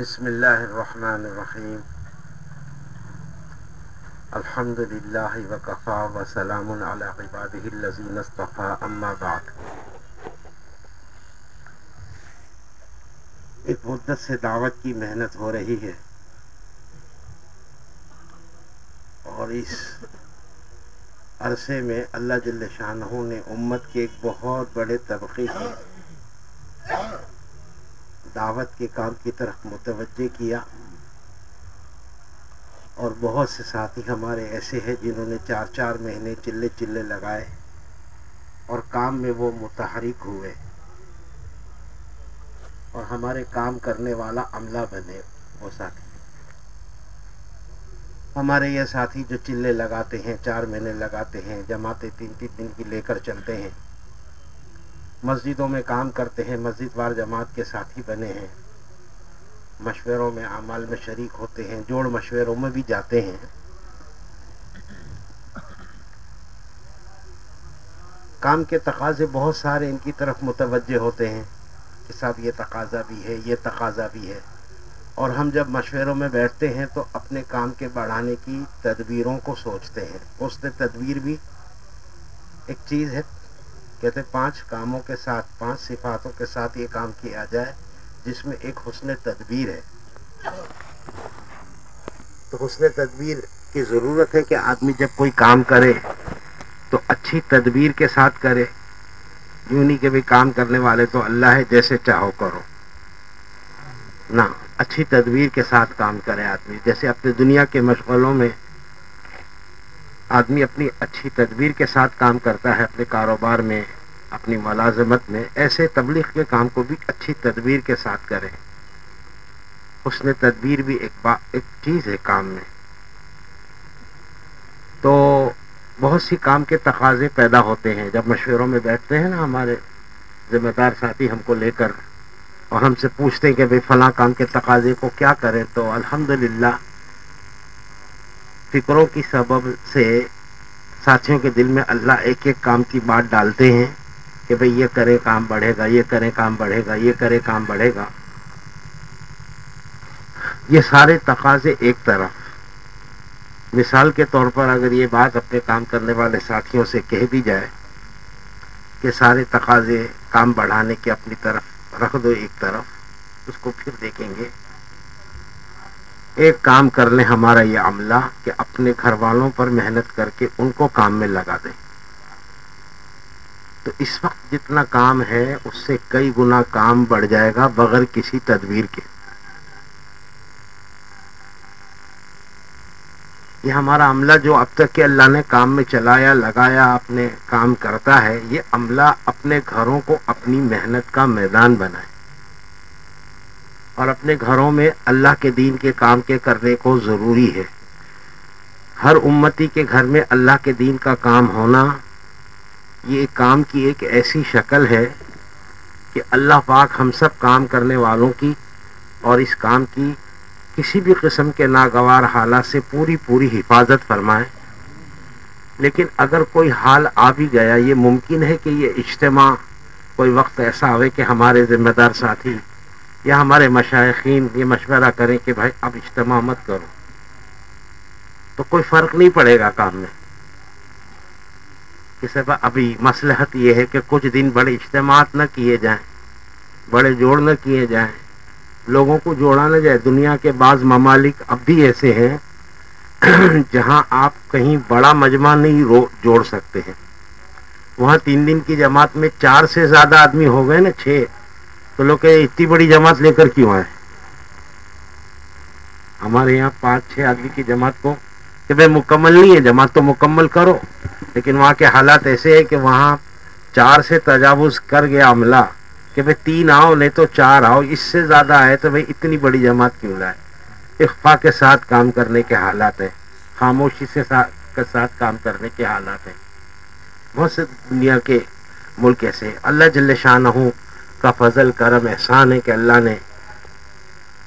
بسم اللہ الرحمن الرحیم۔ الحمد للہ وقفا وسلام علی الذین اصطفى اما بعد۔ ایک مدت سے دعوت کی محنت ہو رہی ہے۔ اور اس عرصے میں اللہ جل شاہ نے امت کے ایک بہت بڑے طبقے کی دعوت کے کام کی طرف متوجہ کیا۔ اور بہت سے ساتھی ہمارے ایسے ہیں جنہوں نے چار چار مہینے چلے چلے لگائے اور کام میں وہ متحرک ہوئے۔ اور ہمارے کام کرنے والا عملہ بنے وہ ساتھی۔ ہمارے یہ ساتھی جو چلے لگاتے ہیں، چار مہینے لگاتے ہیں، جماعتیں تین تین دن کی لے کر چلتے ہیں۔ مسجدوں میں کام کرتے ہیں مسجد وار جماعت کے ساتھی بنے ہیں۔ مشوروں میں اعمال میں شریک ہوتے ہیں، جوڑ مشوروں میں بھی جاتے ہیں۔ کام کے تقاضے بہت سارے ان کی طرف متوجہ ہوتے ہیں کہ صاحب یہ تقاضا بھی ہے، یہ تقاضا بھی ہے۔ اور ہم جب مشوروں میں بیٹھتے ہیں تو اپنے کام کے بڑھانے کی تدبیروں کو سوچتے ہیں۔ اس نے تدبیر بھی ایک چیز ہے کہتے پانچ کاموں کے ساتھ، پانچ صفاتوں کے ساتھ یہ کام کیا جائے جس میں ایک حسن تدبیر ہے۔ تو حسن تدبیر کی ضرورت ہے کہ آدمی جب کوئی کام کرے تو اچھی تدبیر کے ساتھ کرے۔ یوں نہیں کہ بھی کام کرنے والے تو اللہ ہے جیسے چاہو کرو۔ نہ، اچھی تدبیر کے ساتھ کام کرے آدمی۔ جیسے اپنی دنیا کے مشغلوں میں آدمی اپنی اچھی تدبیر کے ساتھ کام کرتا ہے، اپنے کاروبار میں، اپنی ملازمت میں، ایسے تبلیغ کے کام کو بھی اچھی تدبیر کے ساتھ کرے اس نے تدبیر بھی ایک با، ایک چیز ہے کام میں۔ تو بہت سی کام کے تقاضے پیدا ہوتے ہیں۔ جب مشوروں میں بیٹھتے ہیں نا ہمارے ذمہ دار ساتھی ہم کو لے کر اور ہم سے پوچھتے ہیں کہ بھائی فلاں کام کے تقاضے کو کیا کریں، تو الحمدللہ فکروں کی سبب سے ساتھیوں کے دل میں اللہ ایک ایک کام کی بات ڈالتے ہیں کہ بھئی یہ کرے کام بڑھے گا، یہ کرے کام بڑھے گا، یہ کرے کام بڑھے گا۔ یہ سارے تقاضے ایک طرف مثال کے طور پر اگر یہ بات اپنے کام کرنے والے ساتھیوں سے کہہ دی جائے کہ سارے تقاضے کام بڑھانے کے اپنی طرف رکھ دو ایک طرف، اس کو پھر دیکھیں گے۔ ایک کام کر لیں ہمارا یہ عملہ کہ اپنے گھر والوں پر محنت کر کے ان کو کام میں لگا دیں۔ تو اس وقت جتنا کام ہے، اس سے کئی گنا کام بڑھ جائے گا بغیر کسی تدبیر کے۔ یہ ہمارا عملہ جو اب تک کہ اللہ نے کام میں چلایا، لگایا، اپنے کام کرتا ہے، یہ عملہ اپنے گھروں کو اپنی محنت کا میدان بنائے۔ اور اپنے گھروں میں اللہ کے دین کے کام کے کرنے کو ضروری ہے۔ ہر امتی کے گھر میں اللہ کے دین کا کام ہونا، یہ کام کی ایک ایسی شکل ہے کہ اللہ پاک ہم سب کام کرنے والوں کی اور اس کام کی کسی بھی قسم کے ناگوار حالات سے پوری پوری حفاظت فرمائے لیکن اگر کوئی حال آ بھی گیا، یہ ممکن ہے کہ یہ اجتماع کوئی وقت ایسا ہوئے کہ ہمارے ذمہ دار ساتھی یا ہمارے مشائقین یہ مشورہ کریں کہ بھائی اب اجتماع مت کرو۔ تو کوئی فرق نہیں پڑے گا کام میں۔ کہ سب ابھی مسلحت یہ ہے کہ کچھ دن بڑے اجتماعات نہ کیے جائیں، بڑے جوڑ نہ کیے جائیں۔ لوگوں کو جوڑا نہ جائے۔ دنیا کے بعض ممالک اب بھی ایسے ہیں جہاں آپ کہیں بڑا مجمع نہیں رو، جوڑ سکتے ہیں۔ وہاں تین دن کی جماعت میں چار سے زیادہ آدمی ہو گئے نا، چھ۔ تو لوگ کہ اتنی بڑی جماعت لے کر کیوں آئے؟ ہمارے یہاں پانچ چھ آدمی کی جماعت کو کہ بھائی مکمل نہیں ہے، جماعت تو مکمل کرو، لیکن وہاں کے حالات ایسے ہیں کہ وہاں چار سے تجاوز کر گیا عملہ کہ بھائی تین آؤ، نہیں تو چار آؤ، اس سے زیادہ آئے تو بھائی اتنی بڑی جماعت کیوں لائے؟ اخفا کے ساتھ کام کرنے کے حالات ہیں، خاموشی سے ساتھ کے ساتھ کام کرنے کے حالات ہیں۔ بہت سے دنیا کے ملک ایسے اللہ جل شاہ ہوں کا فضل، کرم، احسان ہے کہ اللہ نے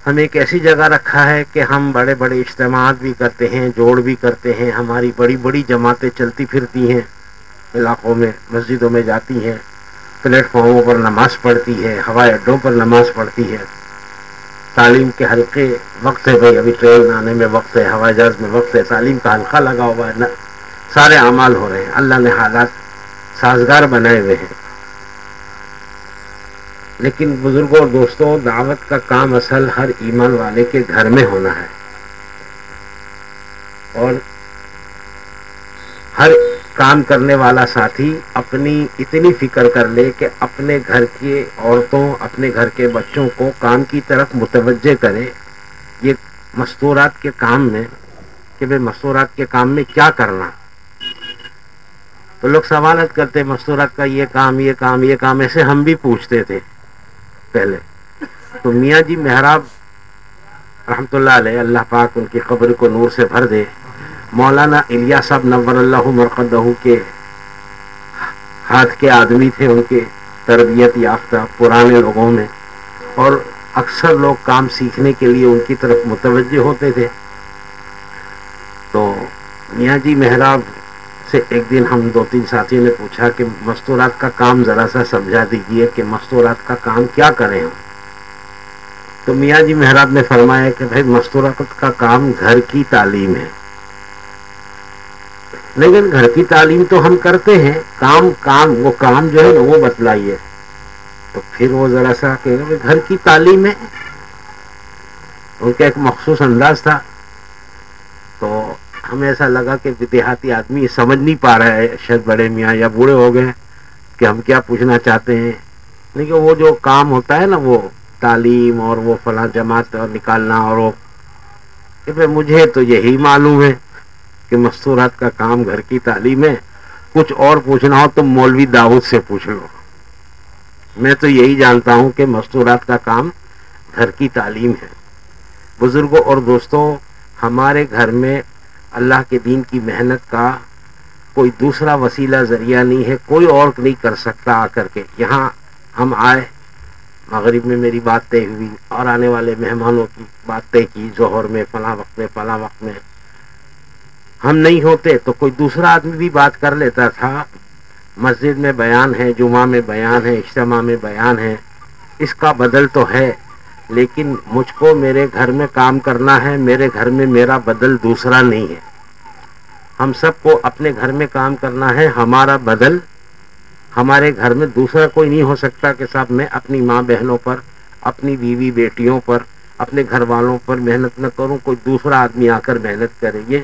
ہم ایک ایسی جگہ رکھا ہے کہ ہم بڑے بڑے اجتماعات بھی کرتے ہیں، جوڑ بھی کرتے ہیں، ہماری بڑی بڑی جماعتیں چلتی پھرتی ہیں، علاقوں میں، مسجدوں میں جاتی ہیں پلیٹ فارموں پر نماز پڑھتی ہے ہوائی اڈوں پر نماز پڑھتی ہے تعلیم کے حلقے وقت ہے بھائی، ابھی ٹرین آنے میں وقت ہے، ہوائی جہاز میں وقت ہے، تعلیم کا حلقہ لگا ہوا ہے سارے اعمال ہو رہے ہیں۔ اللہ نے حالات سازگار بنائے ہوئے ہیں۔ لیکن بزرگوں اور دوستوں، دعوت کا کام اصل ہر ایمان والے کے گھر میں ہونا ہے۔ اور ہر کام کرنے والا ساتھی اپنی اتنی فکر کر لے کہ اپنے گھر کی عورتوں، اپنے گھر کے بچوں کو کام کی طرف متوجہ کرے۔ یہ مستورات کے کام میں کہ بھائی مستورات کے کام میں کیا کرنا؟ تو لوگ سوالت کرتے، مستورات کا یہ کام یہ کام یہ کام، ایسے ہم بھی پوچھتے تھے۔ پہلے۔ تو میاں جی محراب، رحمت اللہ علیہ، اللہ پاک ان کی قبر کو نور سے بھر دے۔ مولانا الیا صاحب نور اللہ مرقدہ کے ہاتھ کے آدمی تھے، ان کے تربیت یافتہ پرانے لوگوں میں۔ اور اکثر لوگ کام سیکھنے کے لیے ان کی طرف متوجہ ہوتے تھے۔ تو میاں جی محراب سے ایک دن ہم دو تین ساتھیوں نے پوچھا کہ مستورات کا کام ذرا سا سمجھا دیجیے کہ مستورات کا کام کیا کریں ہم؟ تو میاں جی محراب نے فرمایا کہ بھائی مستورات کا کام گھر کی تعلیم ہے۔ لیکن گھر کی تعلیم تو ہم کرتے ہیں، کام کام، وہ کام جو ہے نا وہ بتلائیے۔ تو پھر وہ ذرا سا کہ گھر کی تعلیم ہے۔ ان کا ایک مخصوص انداز تھا۔ تو ہمیں ایسا لگا کہ دیہاتی آدمی سمجھ نہیں پا رہا ہے شاید بڑے میاں یا بوڑھے ہو گئے کہ ہم کیا پوچھنا چاہتے ہیں۔ لیکن وہ جو کام ہوتا ہے نا وہ تعلیم اور وہ فلاں جماعت اور نکالنا اور وہ کہ مجھے تو یہی معلوم ہے کہ مستورات کا کام گھر کی تعلیم ہے۔ کچھ اور پوچھنا ہو تو مولوی داود سے پوچھ لو۔ میں تو یہی جانتا ہوں کہ مستورات کا کام گھر کی تعلیم ہے۔ بزرگوں اور دوستوں، ہمارے گھر میں اللہ کے دین کی محنت کا کوئی دوسرا وسیلہ ذریعہ نہیں ہے، کوئی اور نہیں کر سکتا آ کر کے۔ یہاں ہم آئے، مغرب میں میری بات طے ہوئی اور آنے والے مہمانوں کی بات طے کی جوہر میں، فلاں وقت میں، فلاں وقت میں۔ ہم نہیں ہوتے تو کوئی دوسرا آدمی بھی بات کر لیتا تھا۔ مسجد میں بیان ہے، جمعہ میں بیان ہے، اجتماع میں بیان ہے۔ اس کا بدل تو ہے۔ لیکن مجھ کو میرے گھر میں کام کرنا ہے، میرے گھر میں میرا بدل دوسرا نہیں ہے۔ ہم سب کو اپنے گھر میں کام کرنا ہے، ہمارا بدل۔ ہمارے گھر میں دوسرا کوئی نہیں ہو سکتا کہ صاحب میں اپنی ماں بہنوں پر، اپنی بیوی بیٹیوں پر، اپنے گھر والوں پر محنت نہ کروں، کوئی دوسرا آدمی آ کر محنت کرے۔ یہ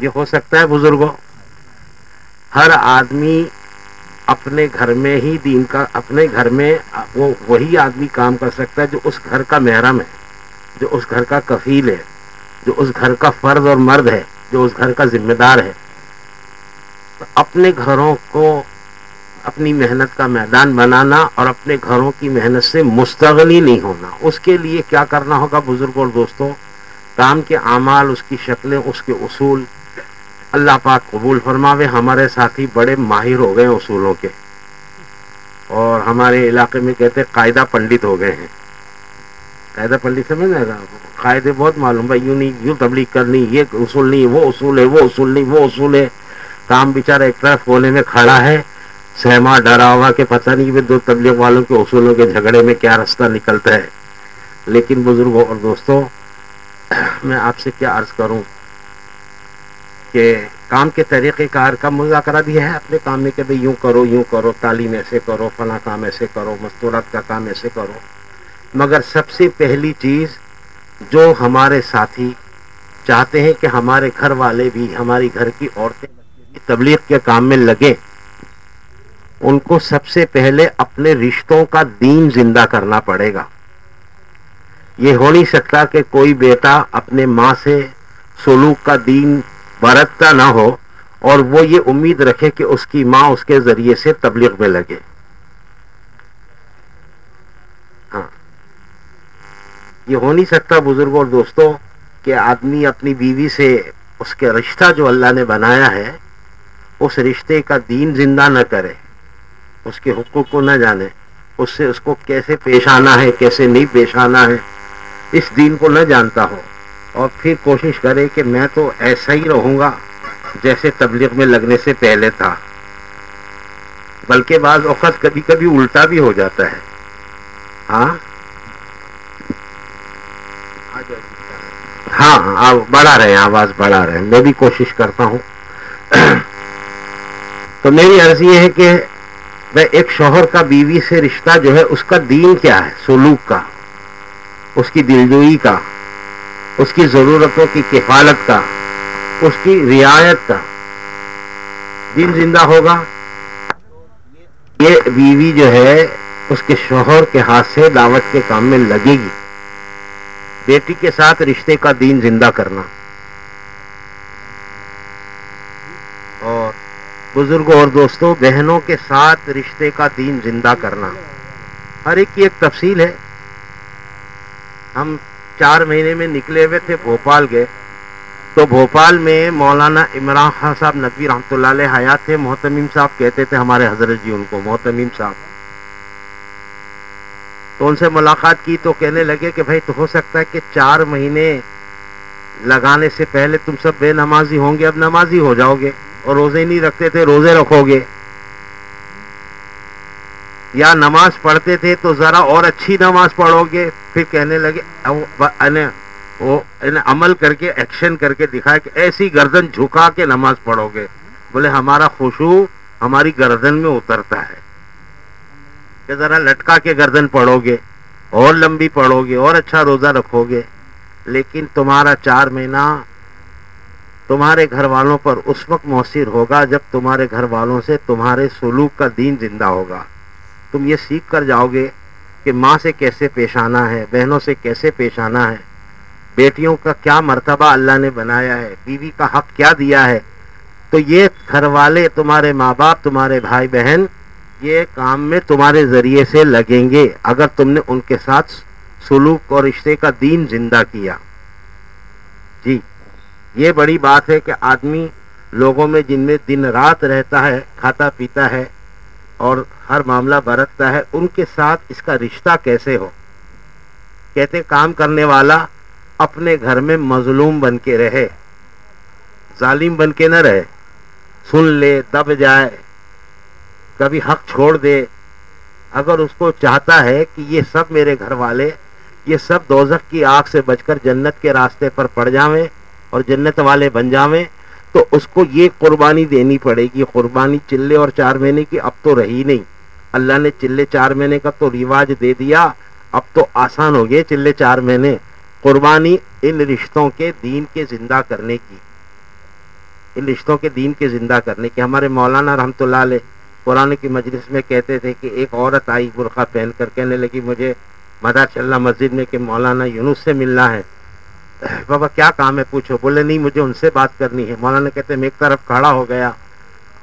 یہ ہو سکتا ہے بزرگوں۔ ہر آدمی اپنے گھر میں ہی دین کا، اپنے گھر میں وہ وہی آدمی کام کر سکتا ہے جو اس گھر کا محرم ہے، جو اس گھر کا کفیل ہے، جو اس گھر کا فرد اور مرد ہے، جو اس گھر کا ذمہ دار ہے۔ تو اپنے گھروں کو اپنی محنت کا میدان بنانا اور اپنے گھروں کی محنت سے مستغنی نہیں ہونا۔ اس کے لیے کیا کرنا ہوگا بزرگ اور دوستوں؟ کام کے اعمال، اس کی شکلیں، اس کے اصول اللہ پاک قبول فرماوے، ہمارے ساتھی بڑے ماہر ہو گئے اصولوں کے۔ اور ہمارے علاقے میں کہتے قاعدہ پنڈت ہو گئے ہیں۔ قاعدہ پنڈت سمجھ رہے گا قاعدے بہت معلوم بھائی، یوں نہیں، یوں تبلیغ کرنی، یہ اصول نہیں، وہ اصول ہے، وہ اصول نہیں، وہ اصول ہے۔ کام بیچارہ ایک طرف کونے میں کھڑا ہے، سہما ڈرا ہوا کہ پتہ نہیں دو تبلیغ والوں کے اصولوں کے جھگڑے میں کیا رستہ نکلتا ہے۔ لیکن بزرگوں اور دوستوں، میں آپ سے کیا عرض کروں؟ کہ کام کے طریقہ کار کا مذاکرہ بھی ہے، اپنے کام میں کہ بھائی یوں کرو یوں کرو، تعلیم ایسے کرو، فلاں کام ایسے کرو، مستورات کا کام ایسے کرو۔ مگر سب سے پہلی چیز جو ہمارے ساتھی چاہتے ہیں کہ ہمارے گھر والے بھی، ہماری گھر کی عورتیں تبلیغ کے کام میں لگے ان کو سب سے پہلے اپنے رشتوں کا دین زندہ کرنا پڑے گا۔ یہ ہو نہیں سکتا کہ کوئی بیٹا اپنے ماں سے سلوک کا دین برتتا نہ ہو اور وہ یہ امید رکھے کہ اس کی ماں اس کے ذریعے سے تبلیغ میں لگے۔ ہاں۔ یہ ہو نہیں سکتا بزرگوں اور دوستوں کہ آدمی اپنی بیوی سے اس کے رشتہ جو اللہ نے بنایا ہے، اس رشتے کا دین زندہ نہ کرے، اس کے حقوق کو نہ جانے، اس سے اس کو کیسے پیش آنا ہے، کیسے نہیں پیش آنا ہے، اس دین کو نہ جانتا ہو۔ اور پھر کوشش کرے کہ میں تو ایسا ہی رہوں گا جیسے تبلیغ میں لگنے سے پہلے تھا۔ بلکہ بعض اوقات کبھی کبھی الٹا بھی ہو جاتا ہے۔ ہاں؟ ہاں, ہاں، بڑھا رہے ہیں، آواز بڑھا رہے ہیں۔ میں بھی کوشش کرتا ہوں۔ تو میری عرض یہ ہے کہ میں ایک شوہر کا بیوی سے رشتہ جو ہے، اس کا دین کیا ہے؟ سلوک کا، اس کی دلجوئی کا۔ اس کی ضرورتوں کی کفالت کا، اس کی رعایت کا۔ دن زندہ ہوگا۔ یہ بیوی جو ہے، اس کے شوہر کے ہاتھ سے دعوت کے کام میں لگے گی۔ بیٹی کے ساتھ رشتے کا دین زندہ کرنا۔ اور بزرگوں اور دوستوں، بہنوں کے ساتھ رشتے کا دین زندہ کرنا۔ ہر ایک کی ایک تفصیل ہے۔ ہم چار مہینے میں نکلے ہوئے تھے بھوپال گئے تو بھوپال میں مولانا عمران خان صاحب نقوی رحمۃ اللہ علیہ حیات تھے، محتمیم صاحب کہتے تھے ہمارے حضرت جی ان کو، محتمیم صاحب۔ تو ان سے ملاقات کی تو کہنے لگے کہ بھائی تو ہو سکتا ہے کہ چار مہینے لگانے سے پہلے تم سب بے نمازی ہوں گے، اب نمازی ہو جاؤ گے اور روزے نہیں رکھتے تھے، روزے رکھو گے۔ یا نماز پڑھتے تھے تو ذرا اور اچھی نماز پڑھو گے۔ پھر کہنے لگے وہ عمل کر کے ایکشن کر کے دکھائے کہ ایسی گردن جھکا کے نماز پڑھو گے۔ بولے، ہمارا خوشبو ہماری گردن میں اترتا ہے۔ کہ ذرا لٹکا کے گردن پڑھو گے، اور لمبی پڑھو گے، اور اچھا روزہ رکھو گے۔ لیکن تمہارا چار مہینہ تمہارے گھر والوں پر اس وقت مؤثر ہوگا جب تمہارے گھر والوں سے تمہارے سلوک کا دین زندہ ہوگا۔ تم یہ سیکھ کر جاؤ گے کہ ماں سے کیسے پیش آنا ہے، بہنوں سے کیسے پیش آنا ہے۔ بیٹیوں کا کیا مرتبہ اللہ نے بنایا ہے، بیوی کا حق کیا دیا ہے۔ تو یہ گھر والے، تمہارے ماں باپ، تمہارے بھائی بہن، یہ کام میں تمہارے ذریعے سے لگیں گے۔ اگر تم نے ان کے ساتھ سلوک اور رشتے کا دین زندہ کیا۔ جی یہ بڑی بات ہے کہ آدمی لوگوں میں جن میں دن رات رہتا ہے، کھاتا پیتا ہے اور ہر معاملہ برتتا ہے، ان کے ساتھ اس کا رشتہ کیسے ہو؟ کہتے کام کرنے والا اپنے گھر میں مظلوم بن کے رہے، ظالم بن کے نہ رہے، سن لے، دب جائے، کبھی حق چھوڑ دے۔ اگر اس کو چاہتا ہے کہ یہ سب میرے گھر والے، یہ سب دوزخ کی آگ سے بچ کر جنت کے راستے پر پڑ جاویں اور جنت والے بن جاویں تو اس کو یہ قربانی دینی پڑے گی، قربانی چلے اور چار مہینے کی اب تو رہی نہیں۔ اللہ نے چلے چار مہینے کا تو رواج دے دیا، اب تو آسان ہو گئے چلے چار مہینے۔ قربانی ان رشتوں کے دین کے زندہ کرنے کی۔ ان رشتوں کے دین کے زندہ کرنے کی۔ ہمارے مولانا رحمۃ اللہ علیہ قرآن کی مجلس میں کہتے تھے کہ ایک عورت آئی برقع پہن کر، کہنے لگی، مجھے مدار چلنا مسجد میں کہ مولانا یونس سے ملنا ہے۔ بابا، کیا کام ہے؟ پوچھو۔ بولے، نہیں، مجھے ان سے بات کرنی ہے۔ مولانا کہتے میں ایک طرف کھڑا ہو گیا۔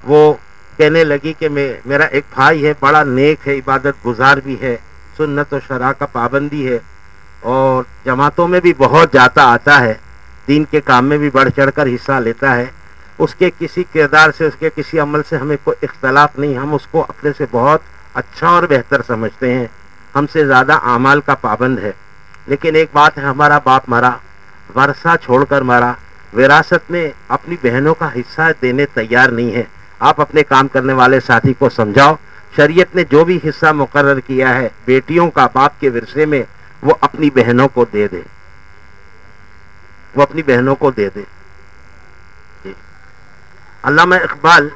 وہ کہنے لگی کہ میں، میرا ایک بھائی ہے، بڑا نیک ہے، عبادت گزار بھی ہے، سنت و شرح کا پابندی ہے، اور جماعتوں میں بھی بہت جاتا آتا ہے، دین کے کام میں بھی بڑھ چڑھ کر حصہ لیتا ہے۔ اس کے کسی کردار سے، اس کے کسی عمل سے ہمیں کوئی اختلاف نہیں، ہم اس کو اپنے سے بہت اچھا اور بہتر سمجھتے ہیں۔ ہم سے زیادہ اعمال کا پابند ہے۔ لیکن ایک بات ہے، ہمارا باپ مرا۔ ورثہ چھوڑ کر مرا وراثت میں اپنی بہنوں کا حصہ دینے تیار نہیں ہے۔ آپ اپنے کام کرنے والے ساتھی کو سمجھاؤ۔ شریعت نے جو بھی حصہ مقرر کیا ہے، بیٹیوں کا باپ کے ورثے میں وہ اپنی بہنوں کو دے دے۔ وہ اپنی بہنوں کو دے دے۔ جی۔ علامہ اقبال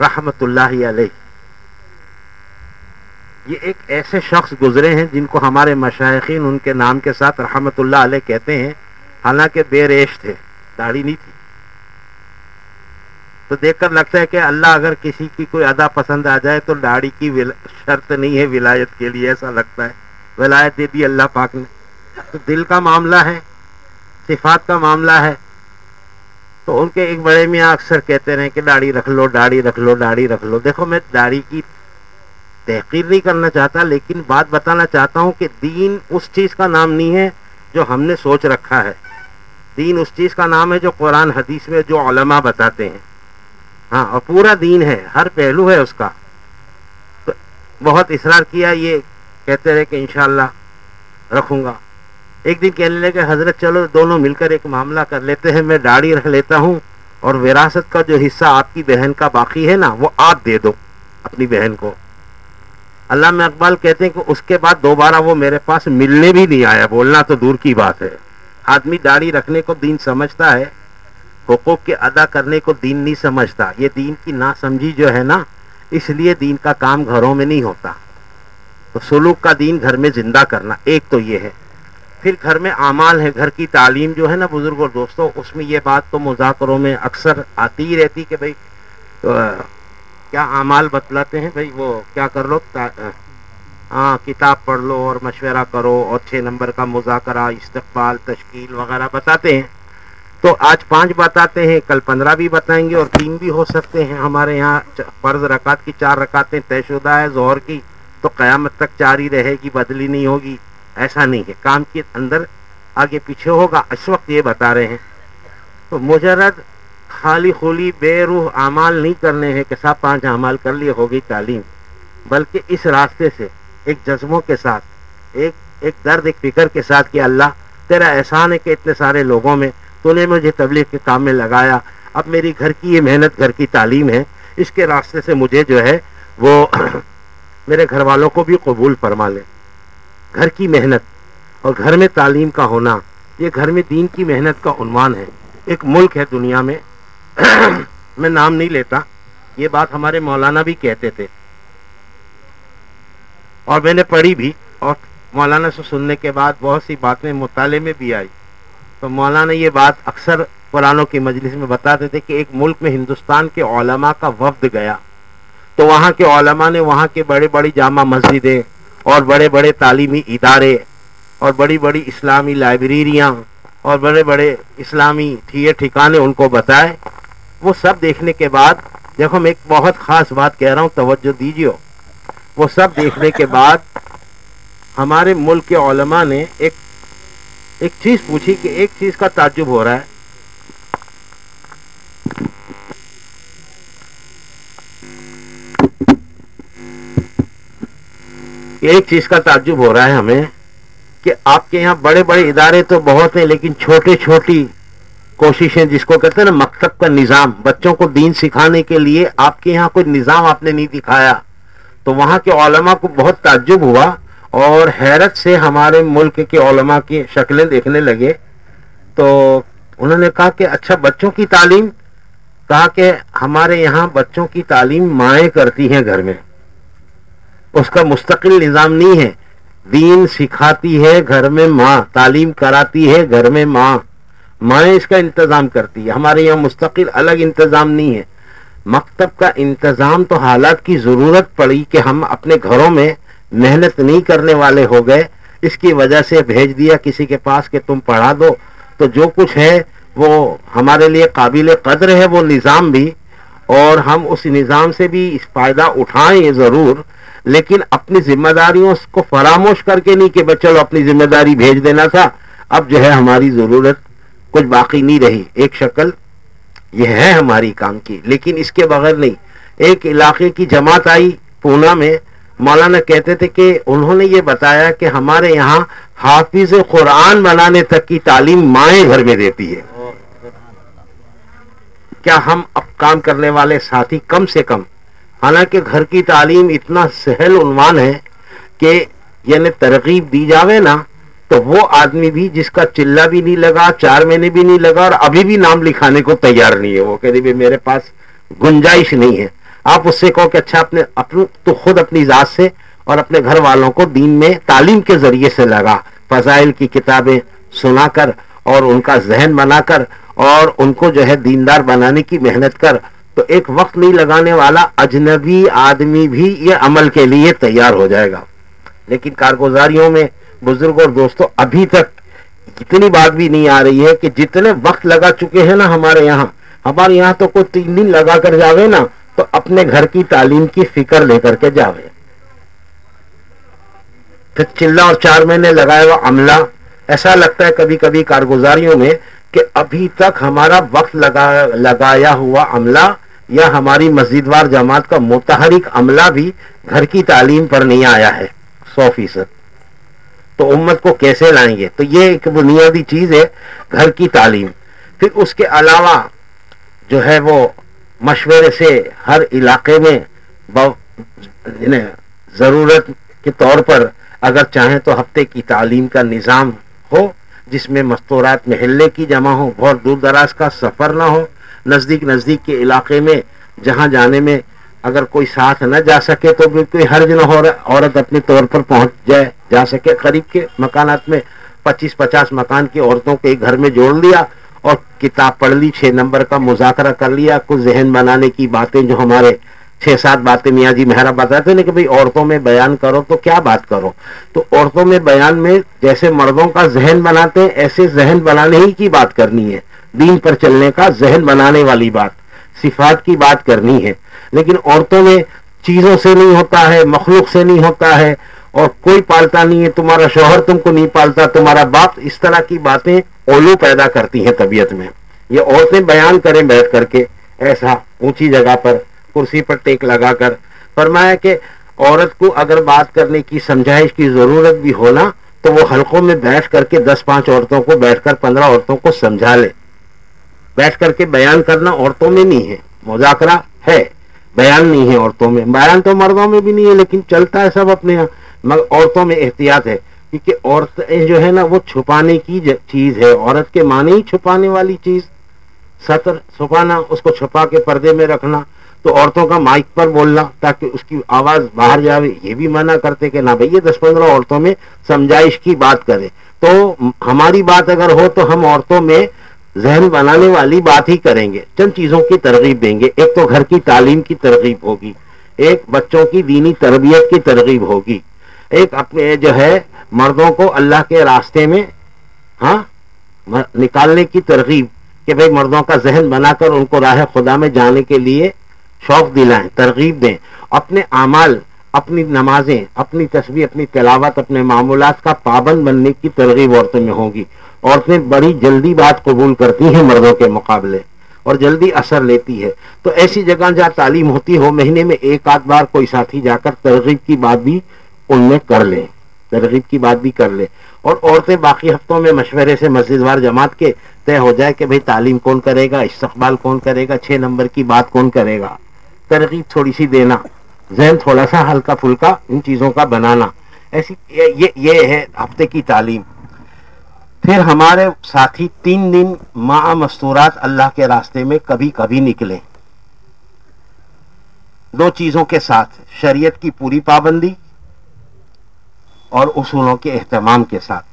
رحمت اللہ علیہ۔ یہ ایک ایسے شخص گزرے ہیں جن کو ہمارے مشائقین ان کے نام کے ساتھ رحمت اللہ علیہ کہتے ہیں۔ حالانکہ بے ریش تھے، داڑھی نہیں تھی۔ تو دیکھ کر لگتا ہے کہ اللہ اگر کسی کی کوئی ادا پسند آ جائے تو داڑھی کی شرط نہیں ہے ولایت کے لیے، ایسا لگتا ہے۔ ولایت دے دی اللہ پاک نے۔ تو دل کا معاملہ ہے، صفات کا معاملہ ہے۔ تو ان کے ایک بڑے میاں اکثر کہتے رہے کہ داڑھی رکھ لو، داڑھی رکھ لو، داڑھی رکھ لو۔ دیکھو، میں داڑھی کی تحقیر نہیں کرنا چاہتا، لیکن بات بتانا چاہتا ہوں کہ دین اس چیز کا نام نہیں ہے جو ہم نے سوچ رکھا ہے۔ دین اس چیز کا نام ہے جو قرآن حدیث میں جو علماء بتاتے ہیں۔ ہاں اور پورا دین ہے، ہر پہلو ہے اس کا۔ بہت اصرار کیا، یہ کہتے رہے کہ انشاءاللہ رکھوں گا۔ ایک دن کہنے لگے، حضرت چلو دونوں مل کر ایک معاملہ کر لیتے ہیں، میں داڑھی رکھ لیتا ہوں اور وراثت کا جو حصہ آپ کی بہن کا باقی ہے نا، وہ آپ دے دو اپنی بہن کو۔ اللہ میں اقبال کہتے ہیں کہ اس کے بعد دوبارہ وہ میرے پاس ملنے بھی نہیں آیا۔ بولنا تو دور کی بات ہے۔ آدمی داڑھی رکھنے کو دین سمجھتا ہے، حقوق کے ادا کرنے کو دین نہیں سمجھتا۔ یہ دین کی نا سمجھی جو ہے نا، اس لیے دین کا کام گھروں میں نہیں ہوتا۔ تو سلوک کا دین گھر میں زندہ کرنا، ایک تو یہ ہے۔ پھر گھر میں اعمال ہے گھر کی تعلیم جو ہے نا بزرگ اور دوستوں اس میں یہ بات تو مذاکروں میں اکثر آتی ہی رہتی کہ بھائی کیا اعمال بتلاتے ہیں؟ بھائی وہ کیا کر لو؟ کتاب پڑھ لو اور مشورہ کرو اور چھ نمبر کا مذاکرہ، استقبال، تشکیل وغیرہ بتاتے ہیں۔ تو آج پانچ بتاتے ہیں، کل پندرہ بھی بتائیں گے اور تین بھی ہو سکتے ہیں۔ ہمارے یہاں فرض رکعت کی چار رکعتیں طے شدہ ہے زہر کی تو قیامت تک چار ہی رہے گی، بدلی نہیں ہوگی۔ ایسا نہیں ہے، کام کے اندر آگے پیچھے ہوگا۔ اس وقت یہ بتا رہے ہیں۔ تو مجرد خالی خولی بے روح اعمال نہیں کرنے ہیں کہ صاحب پانچ اعمال کر لیے ہوگی تعلیم، بلکہ اس راستے سے ایک جذبوں کے ساتھ، ایک ایک درد، ایک فکر کے ساتھ کہ اللہ، تیرا احسان ہے کہ اتنے سارے لوگوں میں تو نے مجھے تبلیغ کے کام میں لگایا۔ اب میری گھر کی یہ محنت، گھر کی تعلیم ہے۔ اس کے راستے سے مجھے جو ہے وہ میرے گھر والوں کو بھی قبول فرما لے۔ گھر کی محنت اور گھر میں تعلیم کا ہونا، یہ گھر میں دین کی محنت کا عنوان ہے۔ ایک ملک ہے دنیا میں۔ میں نام نہیں لیتا، یہ بات ہمارے مولانا بھی کہتے تھے۔ اور میں نے پڑھی بھی اور مولانا سے سننے کے بعد بہت سی باتیں مطالعے میں بھی آئی۔ تو مولانا یہ بات اکثر قرآنوں کی مجلس میں بتاتے تھے کہ ایک ملک میں ہندوستان کے علماء کا وفد گیا۔ تو وہاں کے علماء نے وہاں کے بڑے بڑی جامع مسجدیں اور بڑے بڑے تعلیمی ادارے اور بڑی بڑی اسلامی لائبریریاں اور بڑے بڑے اسلامی ٹھیے ٹھکانے ان کو بتائے۔ وہ سب دیکھنے کے بعد دیکھو میں ایک بہت خاص بات کہہ رہا ہوں، توجہ دیجیے وہ سب دیکھنے کے بعد ہمارے ملک کے علماء نے ایک ایک چیز پوچھی کہ ایک چیز کا تعجب ہو رہا ہے۔ ایک چیز کا تعجب ہو رہا ہے ہمیں کہ آپ کے یہاں بڑے بڑے ادارے تو بہت ہیں لیکن چھوٹے چھوٹی کوششیں جس کو کہتے ہیں نا مکتب کا نظام، بچوں کو دین سکھانے کے لیے آپ کے یہاں کوئی نظام آپ نے نہیں دکھایا۔ تو وہاں کے علماء کو بہت تعجب ہوا اور حیرت سے ہمارے ملک کے علماء کی شکلیں دیکھنے لگے۔ تو انہوں نے کہا کہ اچھا بچوں کی تعلیم؟ کہا کہ ہمارے یہاں بچوں کی تعلیم مائیں کرتی ہیں گھر میں۔ اس کا مستقل نظام نہیں ہے۔ دین سکھاتی ہے گھر میں ماں، تعلیم کراتی ہے گھر میں ماں۔ مائیں اس کا انتظام کرتی ہے ہمارے یہاں مستقل الگ انتظام نہیں ہے۔ مکتب کا انتظام تو حالات کی ضرورت پڑی کہ ہم اپنے گھروں میں محنت نہیں کرنے والے ہو گئے، اس کی وجہ سے بھیج دیا کسی کے پاس کہ تم پڑھا دو۔ تو جو کچھ ہے، وہ ہمارے لیے قابل قدر ہے، وہ نظام بھی۔ اور ہم اس نظام سے بھی اس فائدہ اٹھائیں ضرور، لیکن اپنی ذمہ داریوں کو فراموش کر کے نہیں کہ چلو اپنی ذمہ داری بھیج دینا تھا۔ اب جو ہے، ہماری ضرورت کچھ باقی نہیں رہی۔ ایک شکل یہ ہے ہماری کام کی، لیکن اس کے بغیر نہیں۔ ایک علاقے کی جماعت آئی پونا میں، مولانا کہتے تھے کہ انہوں نے یہ بتایا کہ ہمارے یہاں حافظ قرآن بنانے تک کی تعلیم مائیں گھر میں دیتی ہے۔ کیا ہم اب کام کرنے والے ساتھی کم سے کم، حالانکہ گھر کی تعلیم اتنا سہل عنوان ہے کہ یعنی ترغیب دی جاوے نا تو وہ آدمی بھی جس کا چلا بھی نہیں لگا، چار مہینے بھی نہیں لگا اور ابھی بھی نام لکھانے کو تیار نہیں ہے۔ وہ کہ میرے پاس گنجائش نہیں ہے۔ آپ اس سے کہو کہ اچھا اپنے اپنے تو خود اپنی ذات سے اور اپنے گھر والوں کو دین میں تعلیم کے ذریعے سے لگا۔ فضائل کی کتابیں سنا کر اور ان کا ذہن بنا کر اور ان کو جو ہے دیندار بنانے کی محنت کر۔ تو ایک وقت نہیں لگانے والا اجنبی آدمی بھی یہ عمل کے لیے تیار ہو جائے گا۔ لیکن کارگزاریوں میں بزرگ اور دوستوں ابھی تک اتنی بات بھی نہیں آ رہی ہے کہ جتنے وقت لگا چکے ہیں نا ہمارے یہاں ہمارے یہاں تو کوئی تین دن لگا کر جاوے نا، تو اپنے گھر کی تعلیم کی فکر لے کر کے جاوے۔ پھر چلا اور چار مہینے لگائے ہوا عملہ۔ ایسا لگتا ہے کبھی کبھی کارگزاریوں میں کہ ابھی تک ہمارا وقت لگا، لگایا ہوا عملہ یا ہماری مسجد وار جماعت کا متحرک عملہ بھی گھر کی تعلیم پر نہیں آیا ہے، سو فیصد۔ تو امت کو کیسے لائیں گے؟ تو یہ ایک بنیادی چیز ہے گھر کی تعلیم۔ پھر اس کے علاوہ جو ہے وہ مشورے سے ہر علاقے میں یعنی ضرورت کے طور پر اگر چاہیں تو ہفتے کی تعلیم کا نظام ہو، جس میں مستورات محلے کی جمع ہو بہت دور دراز کا سفر نہ ہو، نزدیک نزدیک کے علاقے میں جہاں جانے میں اگر کوئی ساتھ نہ جا سکے تو بھی کوئی حرج نہ ہو عورت اپنے طور پر پہنچ جائے جا سکے۔ قریب کے مکانات میں پچیس پچاس مکان کی عورتوں کے گھر میں جوڑ لیا اور کتاب پڑھ لی، چھ نمبر کا مذاکرہ کر لیا۔ کچھ ذہن بنانے کی باتیں جو ہمارے چھ سات باتیں میاں جی مہرا بتاتے ہیں کہ بھائی عورتوں میں بیان کرو تو کیا بات کرو؟ تو عورتوں میں بیان میں جیسے مردوں کا ذہن بناتے ہیں، ایسے ذہن بنانے ہی کی بات کرنی ہے۔ دین پر چلنے کا ذہن بنانے والی بات، صفات کی بات کرنی ہے۔ لیکن عورتوں میں چیزوں سے نہیں ہوتا ہے، مخلوق سے نہیں ہوتا ہے اور کوئی پالتا نہیں ہے، تمہارا شوہر تم کو نہیں پالتا، تمہارا باپ اس طرح کی باتیں اولو پیدا کرتی ہیں طبیعت میں۔ یہ عورتیں بیان کریں بیٹھ کر کے ایسا اونچی جگہ پر کرسی پر ٹیک لگا کر۔ فرمایا کہ عورت کو اگر بات کرنے کی سمجھائش کی ضرورت بھی ہونا تو وہ حلقوں میں بیٹھ کر کے دس پانچ عورتوں کو بیٹھ کر پندرہ عورتوں کو سمجھا لے۔ بیٹھ کر کے بیان کرنا عورتوں میں نہیں ہے، مذاکرہ ہے۔ بیان نہیں ہے عورتوں میں۔ بیان تو مردوں میں بھی نہیں ہے، لیکن چلتا ہے سب اپنے یہاں۔ مگر عورتوں میں احتیاط ہے، کیونکہ عورتیں جو ہے نا، وہ چھپانے کی چیز ہے۔ عورت کے معنی ہی چھپانے والی چیز۔ سطر چھپانا اس کو چھپا کے پردے میں رکھنا۔ تو عورتوں کا مائک پر بولنا، تاکہ اس کی آواز باہر جاوے۔ یہ بھی منع کرتے کہ نہ بھائی دس پندرہ عورتوں میں سمجھائش کی بات کرے۔ تو ہماری بات اگر ہو تو ہم عورتوں میں ذہن بنانے والی بات ہی کریں گے۔ چند چیزوں کی ترغیب دیں گے۔ ایک تو گھر کی تعلیم کی ترغیب ہوگی۔ ایک بچوں کی دینی تربیت کی ترغیب ہوگی۔ ایک اپنے جو ہے مردوں کو اللہ کے راستے میں ہاں نکالنے کی ترغیب کہ بھائی مردوں کا ذہن بنا کر ان کو راہ خدا میں جانے کے لیے شوق دلائیں، ترغیب دیں۔ اپنے اعمال، اپنی نمازیں، اپنی تصویر اپنی تلاوت، اپنے معمولات کا پابند بننے کی ترغیب عورتوں میں ہوگی۔ عورتیں بڑی جلدی بات قبول کرتی ہیں مردوں کے مقابلے اور جلدی اثر لیتی ہے۔ تو ایسی جگہ جہاں تعلیم ہوتی ہو، مہینے میں ایک آدھ بار کوئی ساتھی جا کر ترغیب کی بات بھی ان میں کر لیں ترغیب کی بات بھی کر لے۔ اور عورتیں باقی ہفتوں میں مشورے سے مسجد وار جماعت کے طے ہو جائے کہ بھئی تعلیم کون کرے گا، استقبال کون کرے گا، چھ نمبر کی بات کون کرے گا۔ ترغیب تھوڑی سی دینا، ذہن تھوڑا سا ہلکا پھلکا ان چیزوں کا بنانا۔ ایسی یہ یہ ہے ہفتے کی تعلیم۔ پھر ہمارے ساتھی تین دن ماں مستورات اللہ کے راستے میں کبھی کبھی نکلے۔ دو چیزوں کے ساتھ، شریعت کی پوری پابندی اور اصولوں کے اہتمام کے ساتھ۔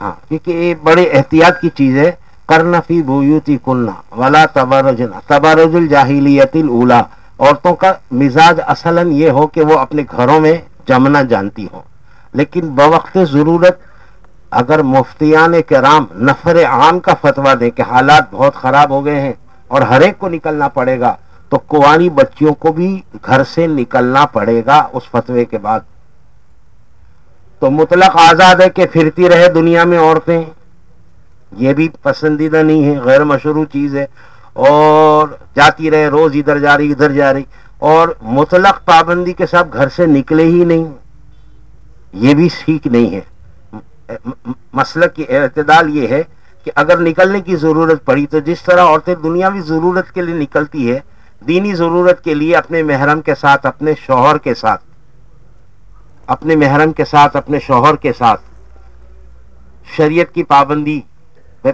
ہاں کیونکہ یہ بڑے احتیاط کی چیز ہے۔ کرنا فی بویوتی کننا ولا تبارجنا تبارج الجاہلیت الاولا عورتوں کا مزاج اصلا یہ ہو کہ وہ اپنے گھروں میں جمنا جانتی ہو لیکن بوقت ضرورت اگر مفتیان کرام نفر عام کا فتویٰ دے کہ حالات بہت خراب ہو گئے ہیں اور ہر ایک کو نکلنا پڑے گا، تو کوانی بچیوں کو بھی گھر سے نکلنا پڑے گا اس فتوے کے بعد۔ تو مطلق آزاد ہے کہ پھرتی رہے دنیا میں عورتیں۔ یہ بھی پسندیدہ نہیں ہے، غیر مشروع چیز ہے۔ اور جاتی رہے، روز ادھر جا رہی، ادھر جا رہی۔ اور مطلق پابندی کے ساتھ گھر سے نکلے ہی نہیں۔ یہ بھی سیکھ نہیں ہے۔ مسلک کی اعتدال یہ ہے کہ اگر نکلنے کی ضرورت پڑی تو جس طرح عورتیں دنیاوی ضرورت کے لیے نکلتی ہے دینی ضرورت کے لیے اپنے محرم کے ساتھ، اپنے شوہر کے ساتھ، اپنے محرم کے ساتھ، اپنے شوہر کے ساتھ، شریعت کی پابندی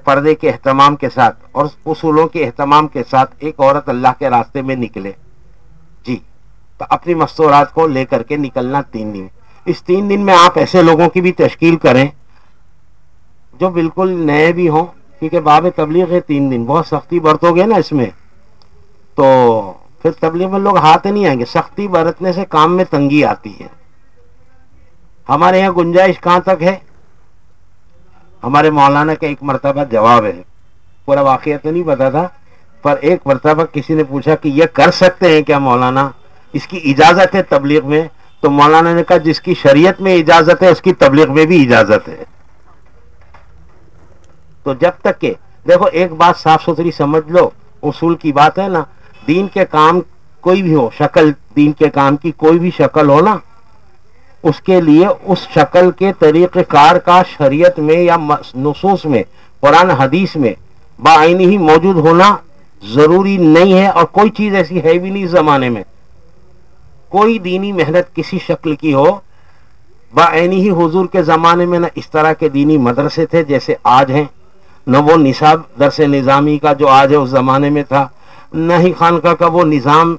پردے کے اہتمام کے ساتھ اور اصولوں کے اہتمام کے ساتھ ایک عورت اللہ کے راستے میں نکلے۔ جی تو اپنی مستورات کو لے کر کے نکلنا تین دن۔ اس تین دن میں آپ ایسے لوگوں کی بھی تشکیل کریں جو بالکل نئے بھی ہوں، کیونکہ باب تبلیغ ہے تین دن، بہت سختی برتو گے نا اس میں۔ تو پھر تبلیغ میں لوگ ہاتھ نہیں آئیں گے، سختی برتنے سے کام میں تنگی آتی ہے۔ ہمارے یہاں گنجائش کہاں تک ہے؟ ہمارے مولانا کا ایک مرتبہ جواب ہے۔ پورا واقعہ تو نہیں پتا تھا، پر ایک مرتبہ کسی نے پوچھا کہ یہ کر سکتے ہیں کیا مولانا؟ اس کی اجازت ہے تبلیغ میں۔ تو مولانا نے کہا جس کی شریعت میں اجازت ہے، اس کی تبلیغ میں بھی اجازت ہے۔ تو جب تک کہ دیکھو، ایک بات صاف ستھری سمجھ لو، اصول کی بات ہے نا، دین کے کام کوئی بھی ہو، شکل دین کے کام کی کوئی بھی شکل ہو نا، اس کے لیے اس شکل کے طریقہ کار کا شریعت میں یا نصوص میں، قرآن، حدیث میں بآئینی ہی موجود ہونا ضروری نہیں ہے اور کوئی چیز ایسی ہے بھی نہیں زمانے میں۔ کوئی دینی محنت کسی شکل کی ہو بینی ہی حضور کے زمانے میں نہ اس طرح کے دینی مدرسے تھے جیسے آج ہیں۔ نہ وہ نصاب درس نظامی کا جو آج ہے اس زمانے میں تھا، نہ ہی خانقاہ کا وہ نظام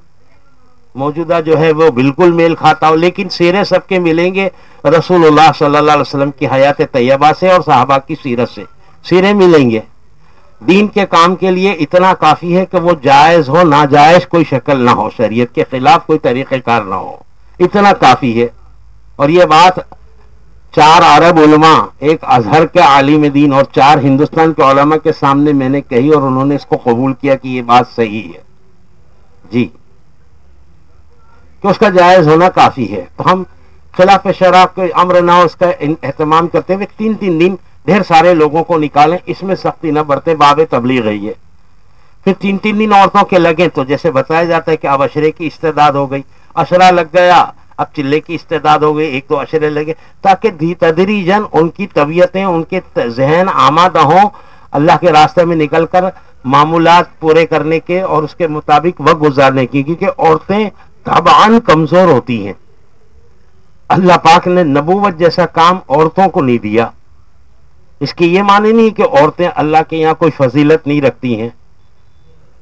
موجودہ جو ہے وہ بالکل میل کھاتا ہو، لیکن سیرے سب کے ملیں گے رسول اللہ صلی اللہ علیہ وسلم کی حیات طیبہ سے اور صحابہ کی سیرت سے۔ سیرے ملیں گے۔ دین کے کام کے لیے اتنا کافی ہے کہ وہ جائز ہو، ناجائز کوئی شکل نہ ہو، شریعت کے خلاف کوئی طریقہ کار نہ ہو۔ اتنا کافی ہے۔ اور یہ بات چار عرب علماء، ایک اظہر کے عالم دین اور چار ہندوستان کے علماء کے سامنے میں نے کہی اور انہوں نے اس کو قبول کیا کہ یہ بات صحیح ہے۔ جی کہ اس کا جائز ہونا کافی ہے۔ تو ہم خلاف شراب کے امر نہ اس کا اہتمام کرتے ہوئے تین تین دن ڈھیر سارے لوگوں کو نکالیں، اس میں سختی نہ برتے، باب تبلیغ رہی ہے پھر تین تین دن عورتوں کے لگے تو جیسے بتایا جاتا ہے کہ اب اشرے کی استعداد ہو گئی، اشرا لگ گیا اب چلے کی استعداد ہو گئی، ایک دو اشرے لگے۔ تاکہ تدری جن ان کی طبیعتیں، ان کے ذہن آمادہ ہوں، اللہ کے راستے میں نکل کر معمولات پورے کرنے کے اور اس کے مطابق وقت گزارنے کی، کیونکہ عورتیں طبعا کمزور ہوتی ہیں۔ اللہ پاک نے نبوت جیسا کام عورتوں کو نہیں دیا۔ اس کی یہ معنی نہیں کہ عورتیں اللہ کے یہاں کوئی فضیلت نہیں رکھتی ہیں۔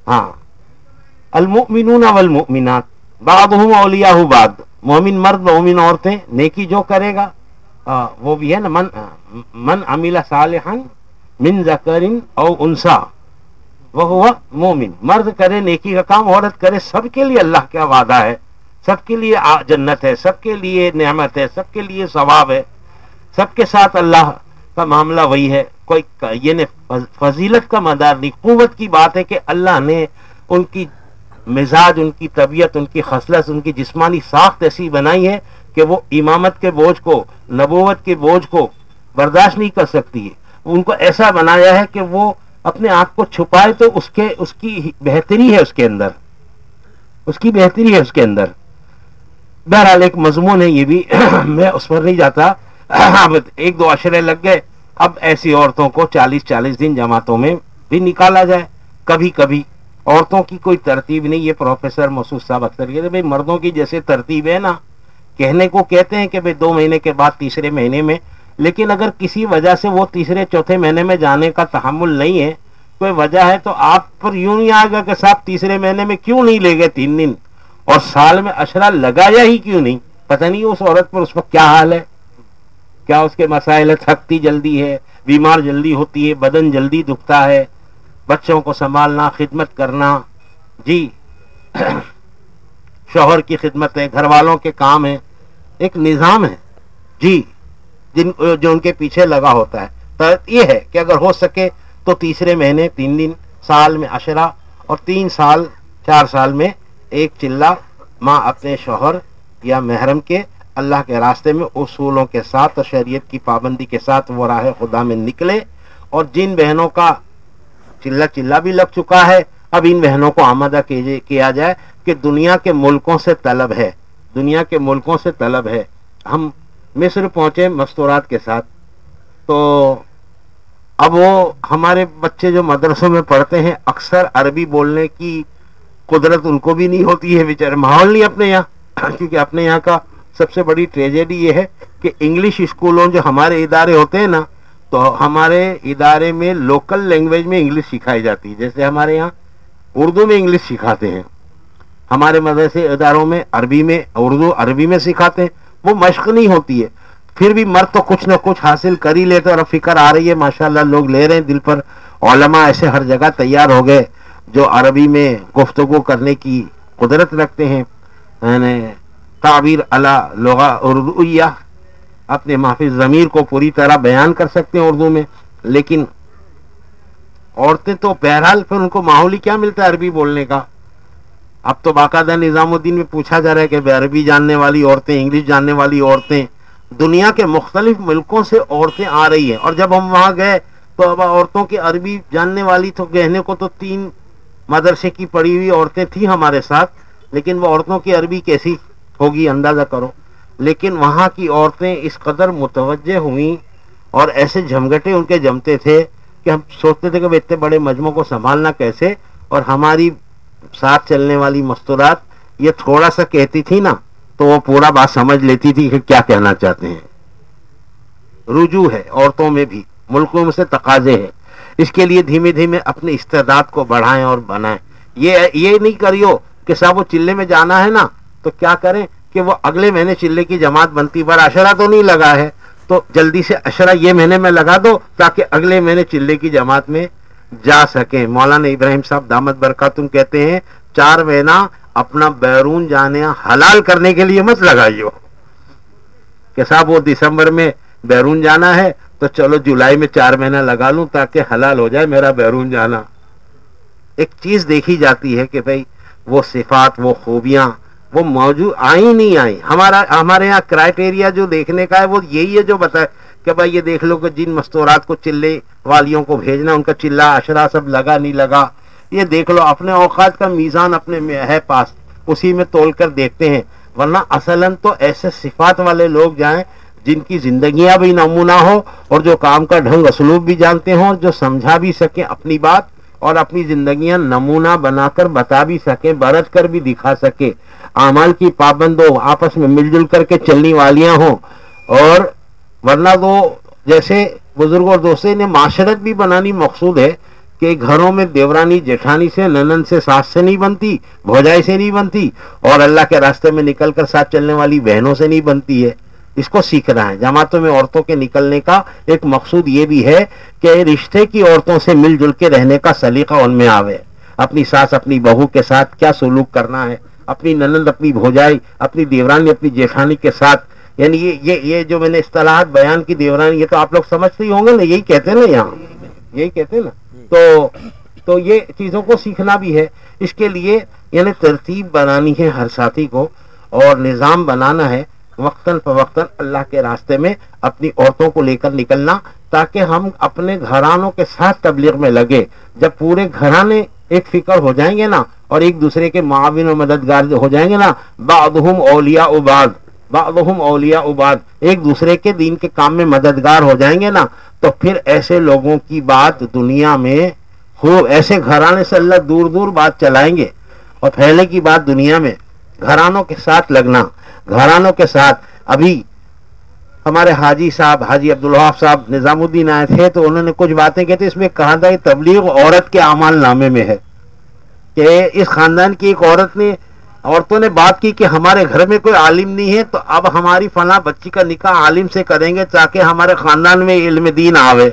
ہاں۔ المؤمنون والمؤمنات، بعضهم اولیاء بعد مومن مرد مومن عورتیں نیکی جو کرے گا وہ بھی ہے نا، من من عمل صالحا من ذکر او انسا، وہ مومن۔ مرد کرے نیکی کا کام، عورت کرے سب کے لیے اللہ کا وعدہ ہے۔ سب کے لیے جنت ہے، سب کے لیے نعمت ہے، سب کے لیے ثواب ہے۔ سب کے ساتھ اللہ کا معاملہ وہی ہے۔ کوئی یہ فضیلت کا مدار نہیں۔ قوت کی بات ہے کہ اللہ نے ان کی مزاج ان کی، طبیعت ان کی، خصلت ان کی، جسمانی ساخت ایسی بنائی ہے کہ وہ امامت کے بوجھ کو، نبوت کے بوجھ کو برداشت نہیں کر سکتی ہے۔ ان کو ایسا بنایا ہے کہ وہ اپنے آپ کو چھپائے تو اس کے، اس کی بہتری ہے اس کے اندر۔ اس کی بہتری ہے اس کے اندر۔ بہرحال ایک مضمون ہے، یہ بھی میں اس پر نہیں جاتا۔ ایک دو اشرے لگ گئے۔ اب ایسی عورتوں کو چالیس چالیس دن جماعتوں میں بھی نکالا جائے۔ کبھی کبھی عورتوں کی کوئی ترتیب نہیں، یہ پروفیسر مسعود صاحب اکثر یہ بھائی مردوں کی جیسے ترتیب ہے نا، کہنے کو کہتے ہیں کہ بھائی دو مہینے کے بعد تیسرے مہینے میں، لیکن اگر کسی وجہ سے وہ تیسرے چوتھے مہینے میں جانے کا تحمل نہیں ہے، کوئی وجہ ہے تو آپ پر یوں نہیں آئے گا کہ صاحب تیسرے مہینے میں کیوں نہیں لے گئے تین دن؟ اور سال میں اشرا لگایا ہی کیوں نہیں؟ پتہ نہیں اس عورت پر اس وقت کیا حال ہے، کیا اس کے مسائل ہے تھکتی جلدی ہے، بیمار جلدی ہوتی ہے، بدن جلدی دکھتا ہے بچوں کو سنبھالنا، خدمت کرنا۔ جی شوہر کی خدمت ہے، گھر والوں کے کام ہے ایک نظام ہے۔ جی جن، جو ان کے پیچھے لگا ہوتا ہے۔ تو یہ ہے کہ اگر ہو سکے تو تیسرے مہینے تین دن، سال میں اشرا اور تین سال، چار سال میں ایک چلا ماں اپنے شوہر یا محرم کے اللہ کے راستے میں اصولوں کے ساتھ اور شریعت کی پابندی کے ساتھ وہ راہ خدا میں نکلے اور جن بہنوں کا چلا چلا بھی لگ چکا ہے۔ اب ان بہنوں کو آمدہ کیا جائے کہ دنیا کے ملکوں سے طلب ہے۔ دنیا کے ملکوں سے طلب ہے۔ ہم مصر پہنچے مستورات کے ساتھ۔ تو اب وہ ہمارے بچے جو مدرسوں میں پڑھتے ہیں، اکثر عربی بولنے کی قدرت ان کو بھی نہیں ہوتی ہے۔ بیچارے، ماحول نہیں اپنے یہاں۔ کیونکہ اپنے یہاں کا سب سے بڑی ٹریجڈی یہ ہے کہ انگلش اسکولوں جو ہمارے ادارے ہوتے ہیں نا تو ہمارے ادارے میں لوکل لینگویج میں انگلش سکھائی جاتی ہے۔ جیسے ہمارے یہاں اردو میں انگلش سکھاتے ہیں۔ ہمارے مدرسے اداروں میں عربی میں اردو عربی میں سکھاتے ہیں۔ وہ مشق نہیں ہوتی ہے۔ پھر بھی مرد تو کچھ نہ کچھ حاصل کر ہی لیتے اور فکر آ رہی ہے، ماشاءاللہ لوگ لے رہے ہیں دل پر۔ علماء ایسے ہر جگہ تیار ہو گئے جو عربی میں گفتگو کرنے کی قدرت رکھتے ہیں۔ یعنی تعبیر اللہ لغا اردو اپنے محفوظ ضمیر کو پوری طرح بیان کر سکتے ہیں اردو میں، لیکن عورتیں تو بہرحال پھر ان کو ماحول ہی کیا ملتا ہے عربی بولنے کا؟ اب تو باقاعدہ نظام الدین میں پوچھا جا رہا ہے کہ عربی جاننے والی عورتیں، انگلش جاننے والی عورتیں، دنیا کے مختلف ملکوں سے عورتیں آ رہی ہیں۔ اور جب ہم وہاں گئے تو اب عورتوں کی عربی جاننے والی تو کہنے کو تو تین مدرسے کی پڑی ہوئی عورتیں تھیں ہمارے ساتھ، لیکن وہ عورتوں کی عربی کیسی ہوگی اندازہ کرو۔ لیکن وہاں کی عورتیں اس قدر متوجہ ہوئیں اور ایسے جھمگٹے ان کے جمتے تھے کہ ہم سوچتے تھے کہ وہ اتنے بڑے مجموع کو سنبھالنا کیسے اور ہماری ساتھ چلنے والی مستورات یہ تھوڑا سا کہتی تھی نا، تو وہ پورا بات سمجھ لیتی تھی کہ کیا کہنا چاہتے ہیں۔ رجوع ہے، عورتوں میں بھی، ملکوں میں سے تقاضے ہیں۔ اس کے لیے دھیمے دھیمے اپنے استعداد کو بڑھائیں اور بنائیں۔ یہ یہ نہیں کریو کہ صاحب وہ چلے میں جانا ہے نا، تو کیا کریں؟ کہ وہ اگلے مہینے چلے کی جماعت بنتی پر اشرا تو نہیں لگا ہے۔ تو جلدی سے اشرا یہ مہینے میں لگا دو تاکہ اگلے مہینے چلے کی جماعت میں جا سکیں۔ مولانا ابراہیم صاحب دامت برکا تم کہتے ہیں، چار مہینہ اپنا بیرون جانے حلال کرنے کے لیے مت لگائیے کہ صاحب، وہ دسمبر میں بیرون جانا ہے، تو چلو جولائی میں چار مہینہ لگا لوں تاکہ حلال ہو جائے میرا بیرون جانا۔ ایک چیز دیکھی جاتی ہے کہ بھائی، وہ صفات، وہ خوبیاں وہ موجود آئی نہیں آئی ہمارا ہمارے یہاں کرائٹیریا جو دیکھنے کا ہے، وہ یہی ہے جو بتا کہ بھائی یہ دیکھ لو کہ جن مستورات کو چلے والیوں کو بھیجنا، ان کا چلا، اشرا سب لگا، نہیں لگا۔ یہ دیکھ لو، اپنے اوقات کا میزان اپنے میں ہے پاس، اسی میں تول کر دیکھتے ہیں۔ ورنہ اصلاً تو ایسے صفات والے لوگ جائیں جن کی زندگیاں بھی نمونہ ہو اور جو کام کا ڈھنگ اسلوب بھی جانتے ہوں جو سمجھا بھی سکیں اپنی بات۔ اور اپنی زندگیاں نمونہ بنا کر بتا بھی سکیں برت کر بھی دکھا سکے۔ اعمال کی پابند ہو آپس میں مل جل کر کے چلنے والیاں ہوں۔ اور ورنہ تو جیسے بزرگ اور دوستوں نے معاشرت بھی بنانی مقصود ہے کہ گھروں میں دیورانی جیٹھانی سے ننن سے ساس سے نہیں بنتی، بھوجائی سے نہیں بنتی، اور اللہ کے راستے میں نکل کر ساتھ چلنے والی بہنوں سے نہیں بنتی ہے۔ اس کو سیکھنا ہے۔ جماعتوں میں عورتوں کے نکلنے کا ایک مقصود یہ بھی ہے کہ رشتے کی عورتوں سے مل جل کے رہنے کا سلیقہ ان میں آوے۔ اپنی ساس، اپنی بہو کے ساتھ کیا سلوک کرنا ہے؟ اپنی ننند، اپنی بھوجائی، اپنی دیورانی، اپنی جیٹھانی کے ساتھ۔ یعنی یہ یہ یہ جو میں نے اصطلاحات بیان کی دیورانی، یہ تو آپ لوگ سمجھتے ہی ہوں گے نا، یہی کہتے ہیں نا یہاں۔ یہی کہتے ہیں نا۔ تو تو یہ چیزوں کو سیکھنا بھی ہے۔ اس کے لیے یعنی ترتیب بنانی ہے ہر ساتھی کو اور نظام بنانا ہے۔ وقتاً فوقتاً اللہ کے راستے میں اپنی عورتوں کو لے کر نکلنا تاکہ ہم اپنے گھرانوں کے ساتھ تبلیغ میں لگے جب پورے گھرانے ایک فکر ہو جائیں گے نا اور ایک دوسرے کے معاون و مددگار ہو جائیں گے نا بعضهم اولیاء بعض بعضهم اولیاء بعض۔ ایک دوسرے کے دین کے کام میں مددگار ہو جائیں گے نا، تو پھر ایسے لوگوں کی بات دنیا میں ہو، ایسے گھرانے سے اللہ دور دور بات چلائیں گے۔ اور پھیلے کی بات دنیا میں، گھرانوں کے ساتھ لگنا۔ گھرانوں کے ساتھ ابھی ہمارے حاجی صاحب، حاجی عبدالحاف صاحب نظام الدین آئے تھے تو انہوں نے کچھ باتیں کہتے اس میں کہا تھا کہ تبلیغ عورت کے اعمال نامے میں ہے کہ اس خاندان کی ایک عورت نے، عورتوں نے بات کی کہ ہمارے گھر میں کوئی عالم نہیں ہے تو اب ہماری فلاں بچی کا نکاح عالم سے کریں گے تاکہ ہمارے خاندان میں علم دین آوے۔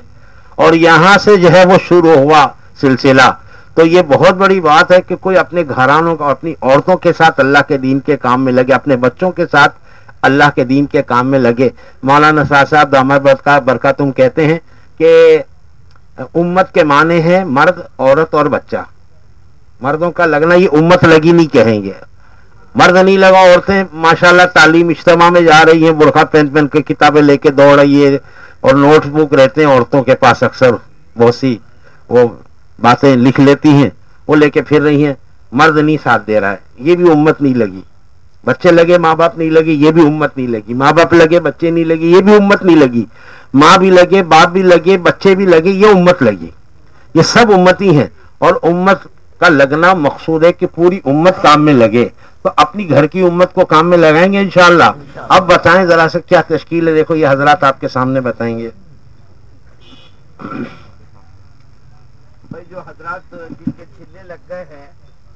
اور یہاں سے جو ہے وہ شروع ہوا سلسلہ۔ تو یہ بہت بڑی بات ہے کہ کوئی اپنے گھرانوں کا، اپنی عورتوں کے ساتھ اللہ کے دین کے کام میں لگے، اپنے بچوں کے ساتھ اللہ کے دین کے کام میں لگے۔ مولانا صاحب برکا برکا تم کہتے ہیں کہ امت کے معنی ہے مرد، عورت اور بچہ۔ مردوں کا لگنا یہ امت لگی نہیں کہیں گے۔ مرد نہیں لگا، عورتیں ماشاءاللہ تعلیم اجتماع میں جا رہی ہیں، برقع پہن پہن کے کتابیں لے کے دوڑ رہی ہے اور نوٹ بک رہتے ہیں عورتوں کے پاس اکثر، بہت سی۔ وہ باتیں لکھ لیتی ہیں، وہ لے کے پھر رہی ہیں۔ مرد نہیں ساتھ دے رہا ہے، یہ بھی امت نہیں لگی۔ بچے لگے، ماں باپ نہیں لگے یہ بھی امت نہیں لگی۔ ماں باپ لگے، بچے نہیں لگے یہ بھی امت نہیں لگی۔ ماں بھی لگے، باپ بھی لگے، بچے بھی لگے، یہ امت لگی۔ یہ سب امتی ہیں۔ اور امت کا لگنا مقصود ہے کہ پوری امت کام میں لگے۔ تو اپنی گھر کی امت کو کام میں لگائیں گے انشاءاللہ۔ اب بتائیں ذرا سے کیا تشکیل ہے۔ دیکھو، یہ حضرات آپ کے سامنے بتائیں گے۔ بھائی جو حضرات جن کے چھلے لگ گئے ہیں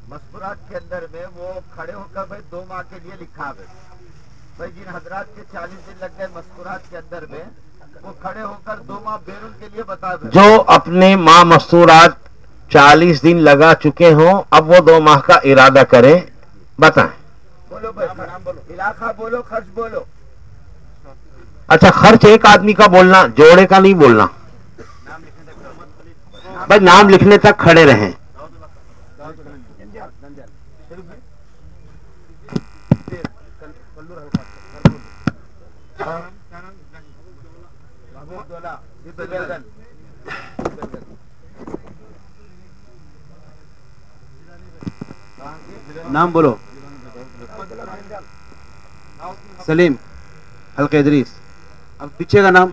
مسکرات کے اندر میں وہ کھڑے ہو کر بھائی دو ماہ کے لیے لکھا ہے بھائی جن حضرات کے چالیس دن لگ گئے مسکرات کے اندر میں وہ کھڑے ہو کر دو ماہ بیرون کے لیے بتا دیں جو اپنے ماں مستورات چالیس دن لگا چکے ہوں اب وہ دو ماہ کا ارادہ کریں۔ بتائیں۔ بولو بھائی علاقہ بولو خرچ بولو۔ اچھا خرچ ایک آدمی کا بولنا جوڑے کا نہیں بولنا۔ بھائی نام لکھنے تک کھڑے رہیں۔ نام بولو۔ سلیم حلقہ ادریس۔ اب پیچھے کا نام۔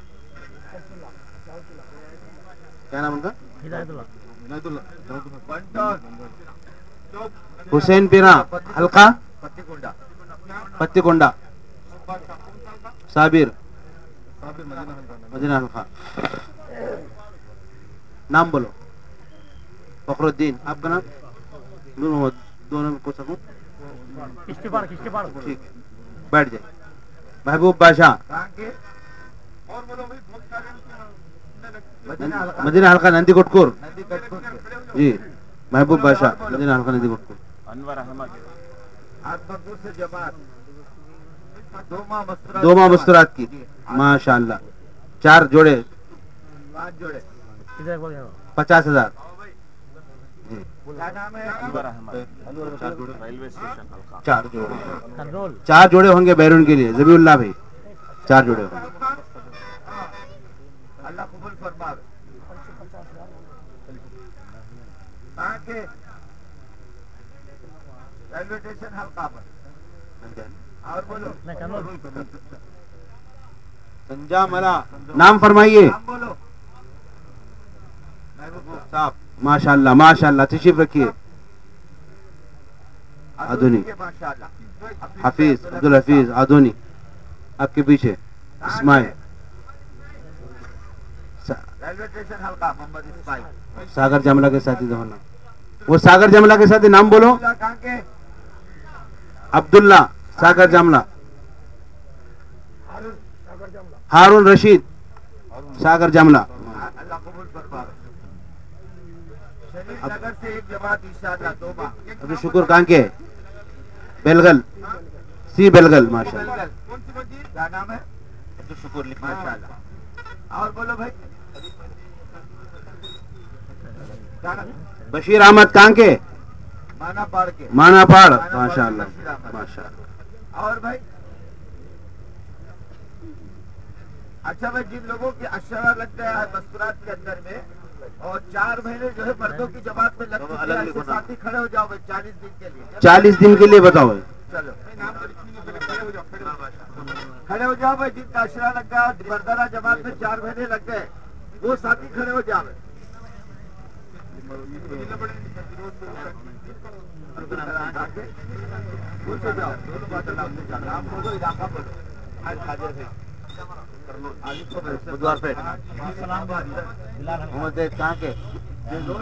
کیا نام ان کا؟ حسین پیرا حلقہ پتی کونڈا صابر مدینہ حلقہ نام بولو فخر الدین آپ کا نام نور محمد دونوں میں پوچھ سکوں ٹھیک بیٹھ جائے محبوب بادشاہ مدینہ حلقہ نندی کوٹکور جی محبوب بادشاہ مدینہ حلقہ نندی کوٹکور دو ماہ مسترات کی ماشاء اللہ چار جوڑے پچاس ہزار چار جوڑے چار جوڑے ہوں گے بیرون کے لیے زبی اللہ بھائی چار جوڑے ہوں گے اللہ قبول فرما کہاں کے ریلوے اسٹیشن حلقہ پر اور بولو سنجا ملا نام فرمائیے صاحب ماشاء اللہ ماشاء اللہ تشریف رکھیے آدھونی حفیظ عبد الحفیظ آدھونی آپ کے پیچھے اسماعیل ریلوے اسٹیشن حلقہ محمد اسماعیل ساگر جملہ کے ساتھ زمانہ وہ ساگر جملہ کے ساتھ نام بولو۔ عبداللہ ساگر جملہ۔ ہارون رشید ساگر جملہ۔ ابھی شکر کہاں کے؟ بیلگل۔ سی بیلگل ماشاء اللہ شکر ماشاء اللہ اور بولو بھائی۔ بشیر احمد کہاں کے؟ مانا پاڑ کے مانا پاڑ ماشاء اللہ ماشاء اللہ اور بھائی؟ اچھا بھائی جن لوگوں کی اشرا لگ گیا ہے مستورات کے اندر میں اور چار مہینے جو ہے مردوں کی جماعت میں لگ ساتھی کھڑے ہو جاؤ بھائی چالیس دن کے لیے۔ چالیس دن کے لیے بتاؤ چلو کھڑے ہو جاؤ بھائی جن کا اشرا لگ گیا مردانہ جماعت میں چار مہینے لگ گئے وہ ساتھی کھڑے ہو جاؤ۔ محمد زید کہاں کے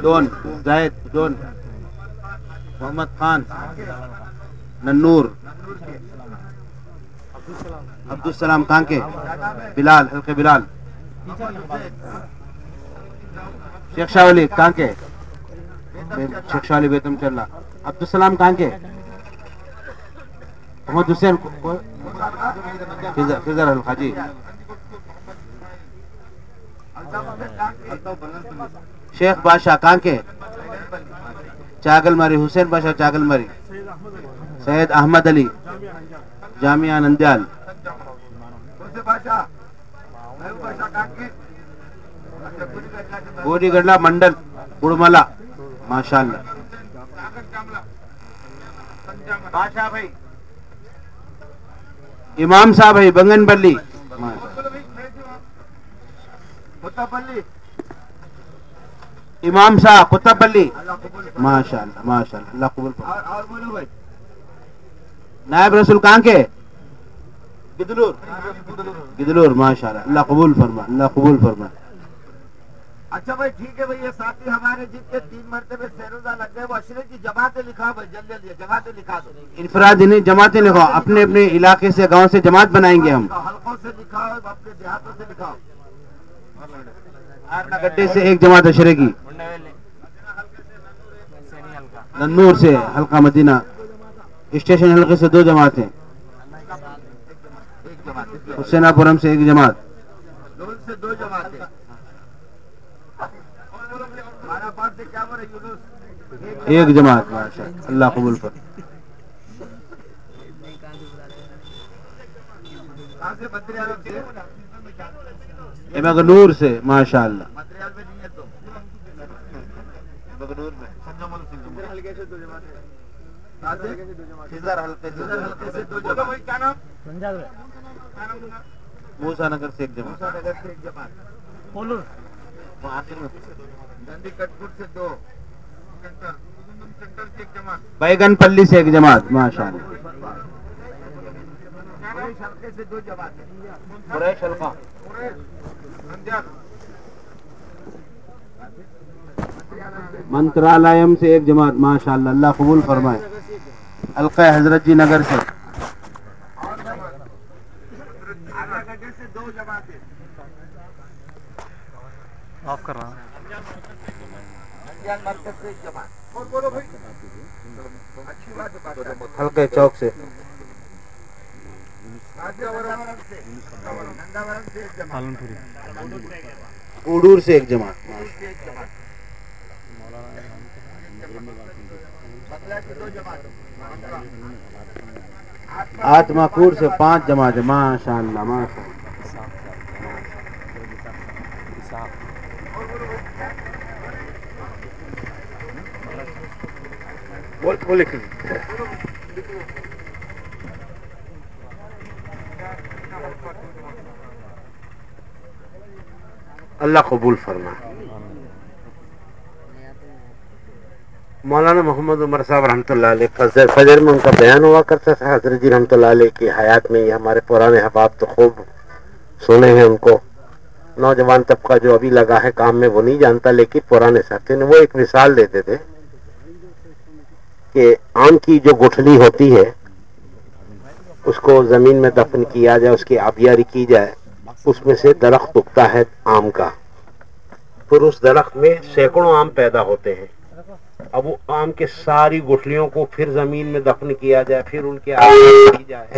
ڈون ڈون محمد خان ننور عبد السلام کہاں کے، بلال حلقے بلال، شیخ شاہ ولی کہاں کے شیخ شاہ ولی بیتم چل عبد السلام کہاں کے؟ محمد حسین فضر فضر جی شیخ بادشاہ کہاں کے؟ چاگل ماری، حسین بادشاہ چاگل ماری۔ سید احمد علی، جامعہ نندیال۔ گوڑی گڈلا منڈل گڑملا ماشاء اللہ امام صاحب ہے، بنگن بلی امام صاحب کتب بلی ماشاء اللہ ماشاء اللہ اللہ قبول نائب رسول کہاں کے؟ گدلور۔ گدلور ماشاء اللہ اللہ قبول فرما اللہ قبول فرما اچھا بھائی ٹھیک ہے بھائی یہ ساتھی ہمارے جن کے تین مرتبے سیروزہ لگ گئے وہ اشرے کی جماعتیں لکھا بھائی جلدی جلدی جماعتیں لکھا دو۔ انفراد انہیں جماعتیں لکھو اپنے اپنے علاقے سے گاؤں سے جماعت بنائیں گے ہم۔ حلقوں سے لکھاؤ اپنے دیہاتوں سے لکھاؤ گڈے سے ایک جماعت اشرے کی۔ ننور سے حلقہ مدینہ۔ اسٹیشن حلقے سے دو جماعتیں حسینہ پورم سے ایک جماعت۔ سے دو جماعتیں ہمارا پاس سے کیا بولے یونس ایک جماعت ماشاء اللہ اللہ قبول سے مغنور سے ماشاء اللہ۔ موسا نگر سے ایک جماعت۔ موسیٰ نگر سے ایک جماعت گندی کٹپور سے دو۔ بیگن پلی سے ایک جماعت ماشاء اللہ۔ حلقے سے ایک جماعت ماشاء اللہ اللہ قبول فرمائے۔ القع حضرت جی نگر سے۔ آف کر رہا ہوں۔ حلقہ چوک سے ننداورم سے ایک جماعت پالن پوری کوڈور سے پانچ جماعت ماشاء اللہ ماشاء اللہ بول بولے اللہ قبول فرما۔ مولانا محمد عمر صاحب رحمۃ اللہ علیہ فجر فجر میں ان کا بیان ہوا کرتا تھا، حضرت جی رحمۃ اللہ علیہ کی حیات میں یہ ہمارے پرانے احباب تو خوب سنے ہیں ان کو۔ نوجوان طبقہ جو ابھی لگا ہے کام میں وہ نہیں جانتا، لیکن پرانے ساتھی نے وہ ایک مثال دیتے تھے۔ کہ آم کی جو گٹھلی ہوتی ہے، اس کو زمین میں دفن کیا جائے، اس کی آبیاری کی جائے، اس میں سے درخت اگتا ہے آم کا۔ پھر اس درخت میں سینکڑوں آم پیدا ہوتے ہیں۔ اب وہ آم کے ساری گٹھلیوں کو پھر زمین میں دفن کیا جائے، پھر ان کے آبیاری کی جائے۔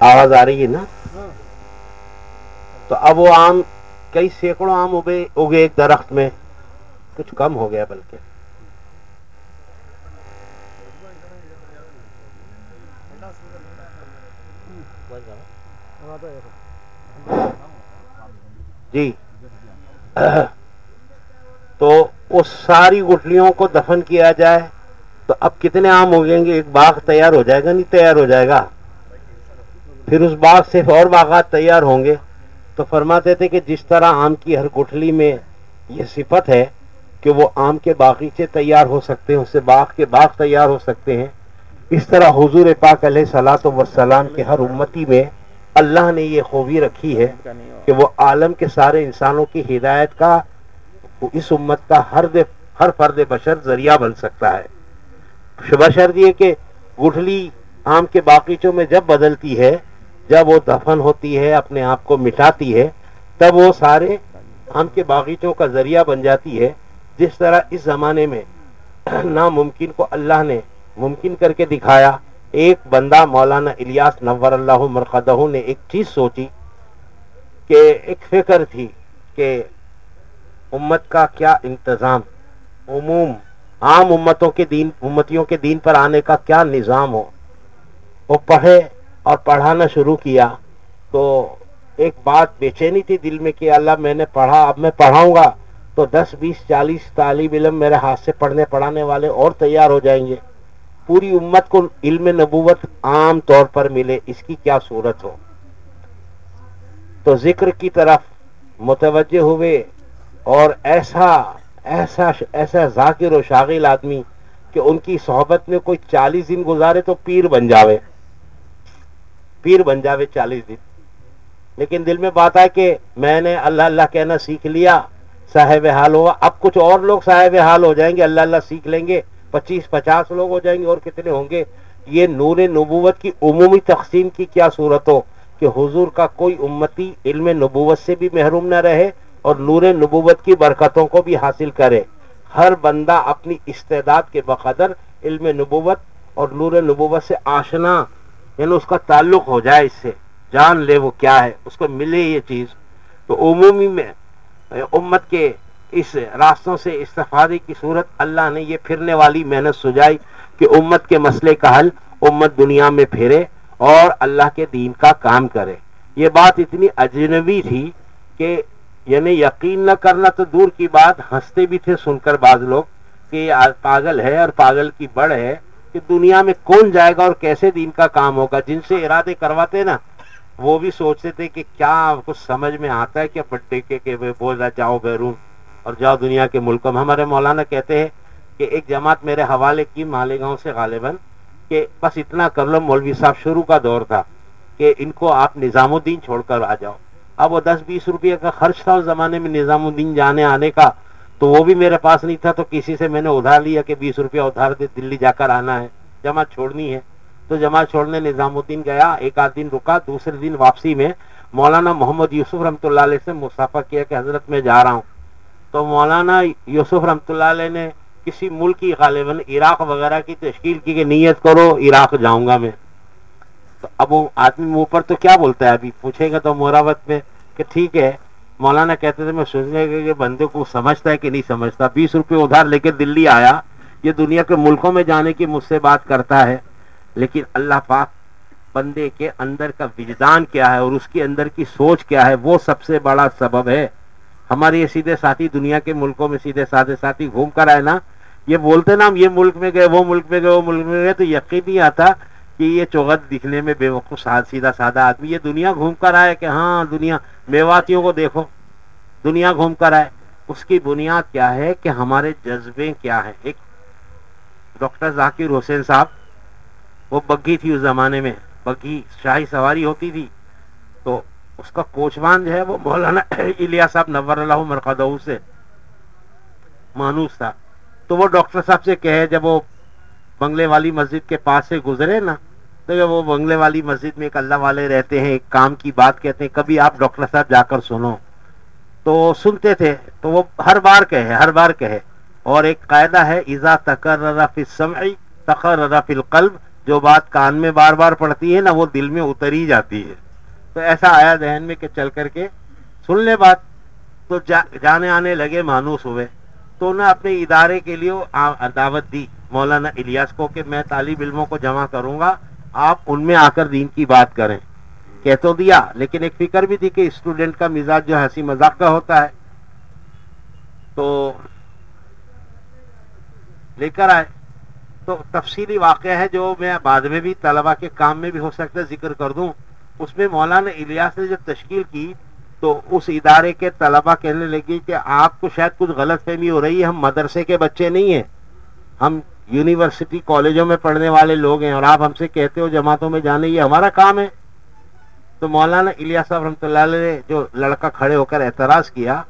آواز آ رہی ہے نا؟ تو اب وہ آم کئی سینکڑوں آم اگے اگے ایک درخت میں کچھ کم ہو گیا بلکہ۔ جی۔ تو اس ساری گٹلیوں کو دفن کیا جائے تو اب کتنے آم اگیں گے؟ ایک باغ تیار ہو جائے گا، نہیں تیار ہو جائے گا۔ پھر اس باغ سے اور باغات تیار ہوں گے۔ تو فرماتے تھے کہ جس طرح آم کی ہر گٹھلی میں یہ صفت ہے کہ وہ آم کے باغیچے تیار ہو سکتے ہیں، اس سے باغ کے باغ تیار ہو سکتے ہیں۔ اس طرح حضور پاک علیہ سلاۃ وسلام کے ہر امتی میں اللہ نے یہ خوبی رکھی ہے کہ وہ عالم کے سارے انسانوں کی ہدایت کا وہ اس امت کا ہر دے ہر فرد بشر ذریعہ بن سکتا ہے۔ بشر یہ کہ گٹھلی آم کے باغیچوں میں جب بدلتی ہے، جب وہ دفن ہوتی ہے، اپنے آپ کو مٹاتی ہے، تب وہ سارے آم کے باغیچوں کا ذریعہ بن جاتی ہے۔ جس طرح اس زمانے میں ناممکن کو اللہ نے ممکن کر کے دکھایا، ایک بندہ مولانا الیاس نور اللہ مرقدہ نے ایک چیز سوچی کہ ایک فکر تھی کہ امت کا کیا انتظام؟ عموم عام امتوں کے دین، امتیوں کے دین پر آنے کا کیا نظام ہو؟ وہ پڑھے اور پڑھانا شروع کیا تو ایک بات بے چینی تھی دل میں کہ اللہ میں نے پڑھا، اب میں پڑھاؤں گا تو دس، بیس، چالیس طالب علم میرے ہاتھ سے پڑھنے، پڑھانے والے اور تیار ہو جائیں گے۔ پوری امت کو علم نبوت عام طور پر ملے، اس کی کیا صورت ہو؟ تو ذکر کی طرف متوجہ ہوئے اور ایسا ایسا ایسا ذاکر و شاغل آدمی کہ ان کی صحبت میں کوئی چالیس دن گزارے تو پیر بن جاوے۔ پیر بن جاوے چالیس دن۔ لیکن دل میں بات ہے کہ میں نے اللہ اللہ کہنا سیکھ لیا، صاحب حال ہوا۔ اب کچھ اور لوگ صاحب حال ہو جائیں گے، اللہ اللہ سیکھ لیں گے۔ پچیس، پچاس لوگ ہو جائیں گے اور کتنے ہوں گے؟ یہ نور نبوت کی عمومی تقسیم کی کیا صورت ہو؟ کہ حضور کا کوئی امتی علم نبوت سے بھی محروم نہ رہے اور نور نبوت کی برکتوں کو بھی حاصل کرے۔ ہر بندہ اپنی استعداد کے بقدر علم نبوت اور نور نبوت سے آشنا یعنی اس کا تعلق ہو جائے اس سے۔ جان لے وہ کیا ہے، اس کو ملے یہ چیز۔ تو عمومی میں امت کے اس راستوں سے استفادے کی صورت اللہ نے یہ پھرنے والی محنت سجائی کہ امت کے مسئلے کا حل امت دنیا میں پھیرے اور اللہ کے دین کا کام کرے۔ یہ بات اتنی اجنبی تھی کہ یعنی یقین نہ کرنا تو دور کی بات، ہنستے بھی تھے سن کر بعض لوگ کہ یہ پاگل ہے اور پاگل کی بڑھ ہے کہ دنیا میں کون جائے گا اور کیسے دین کا کام ہوگا۔ جن سے ارادے کرواتے نا، وہ بھی سوچتے تھے کہ کیا کچھ سمجھ میں آتا ہے کیا پٹے کے کہ بولا جاؤ بیرون اور جاؤ دنیا کے ملکوں میں ہمارے مولانا کہتے ہیں کہ ایک جماعت میرے حوالے کی مالیگاؤں سے غالباً کہ بس اتنا کر لو، مولوی صاحب شروع کا دور تھا کہ ان کو آپ نظام الدین چھوڑ کر آ جاؤ۔ اب وہ دس بیس روپئے کا خرچ تھا اس زمانے میں نظام الدین جانے آنے کا، تو وہ بھی میرے پاس نہیں تھا، تو کسی سے میں نے ادھار لیا کہ بیس روپیہ ادھار دے، دلی جا کر آنا ہے۔ جماعت چھوڑنی ہے۔ تو جماعت چھوڑنے نظام الدین گیا، ایک آدھ دن رکا، دوسرے دن واپسی میں مولانا محمد یوسف رحمۃ اللہ علیہ سے مسافہ کیا کہ حضرت میں جا رہا ہوں۔ تو مولانا یوسف رحمۃ اللہ علیہ نے کسی ملک کی غالباً عراق وغیرہ کی تشکیل کی کہ نیت کرو، عراق جاؤں گا میں۔ تو اب وہ آدمی منہ پر تو کیا بولتا ہے؟ ابھی پوچھے گا تو موراوت میں۔ کہ ٹھیک ہے، مولانا کہتے تھے، میں سوچنے کا کہ بندے کو سمجھتا ہے کہ نہیں سمجھتا۔ بیس روپے ادھار لے کے دلی آیا۔ یہ دنیا کے ملکوں میں جانے کی مجھ سے بات کرتا ہے۔ لیکن اللہ پاک بندے کے اندر کا وجدان کیا ہے اور اس کے اندر کی سوچ کیا ہے، وہ سب سے بڑا سبب ہے۔ ہمارے یہ سیدھے ساتھی دنیا کے ملکوں میں سیدھے سادے ساتھی گھوم کر آئے نا۔ یہ بولتے نا ہم، یہ ملک میں گئے، وہ ملک میں گئے، وہ ملک میں گئے، تو یقین نہیں آتا کہ یہ چوغت دکھنے میں بے وقوف سیدھا سادہ آدمی، یہ دنیا گھوم کر آئے کہ ہاں دنیا میواتیوں کو دیکھو، دنیا گھوم کر آئے۔ اس کی بنیاد کیا ہے کہ ہمارے جذبے کیا ہے ایک ڈاکٹر ذاکر حسین صاحب، وہ بگھی تھی اس زمانے میں۔ بگھی شاہی سواری ہوتی تھی۔ تو اس کا کوچوان جو ہے، وہ مولانا الیا صاحب نور اللہ مرقدہ سے مانوس تھا۔ تو وہ ڈاکٹر صاحب سے کہے، جب وہ بنگلے والی مسجد کے پاس سے گزرے نا تو جب وہ بنگلے والی مسجد میں ایک اللہ والے رہتے ہیں، ایک کام کی بات کہتے ہیں، کبھی آپ ڈاکٹر صاحب جا کر سنو۔ تو سنتے تھے، تو وہ ہر بار کہے، ہر بار کہے۔ اور ایک قاعدہ ہے ایزا تقرر فی السمع، تقرر فی القلب جو بات کان میں بار بار پڑتی ہے نا وہ دل میں اتر ہی جاتی ہے۔ تو ایسا آیا ذہن میں کہ چل کر کے سن لے بات تو جانے آنے لگے، مانوس ہوئے۔ تو انہیں اپنے ادارے کے لیے دعوت دی، مولانا الیاس کو کہ میں طالب علموں کو جمع کروں گا۔ آپ ان میں آ کر دین کی بات کریں۔ کہہ تو دیا، لیکن ایک فکر بھی تھی کہ اسٹوڈنٹ کا مزاج جو ہنسی مذاق کا ہوتا ہے، تو لے کر آئے۔ تو تفصیلی واقعہ ہے جو میں بعد میں بھی طلبا کے کام میں بھی ہو سکتا ہے ذکر کر دوں۔ اس میں مولانا الیاس نے جب تشکیل کی، تو اس ادارے کے طلبا کہنے لگی کہ آپ کو شاید کچھ غلط فہمی ہو رہی ہے، ہم مدرسے کے بچے نہیں ہیں۔ ہم یونیورسٹی کالجوں میں پڑھنے والے لوگ ہیں اور آپ ہم سے کہتے ہو جماعتوں میں جانے، یہ ہمارا کام ہے۔ تو مولانا الیاس صاحب رحمۃ اللہ علیہ نے جو لڑکا کھڑے ہو کر اعتراض کیا،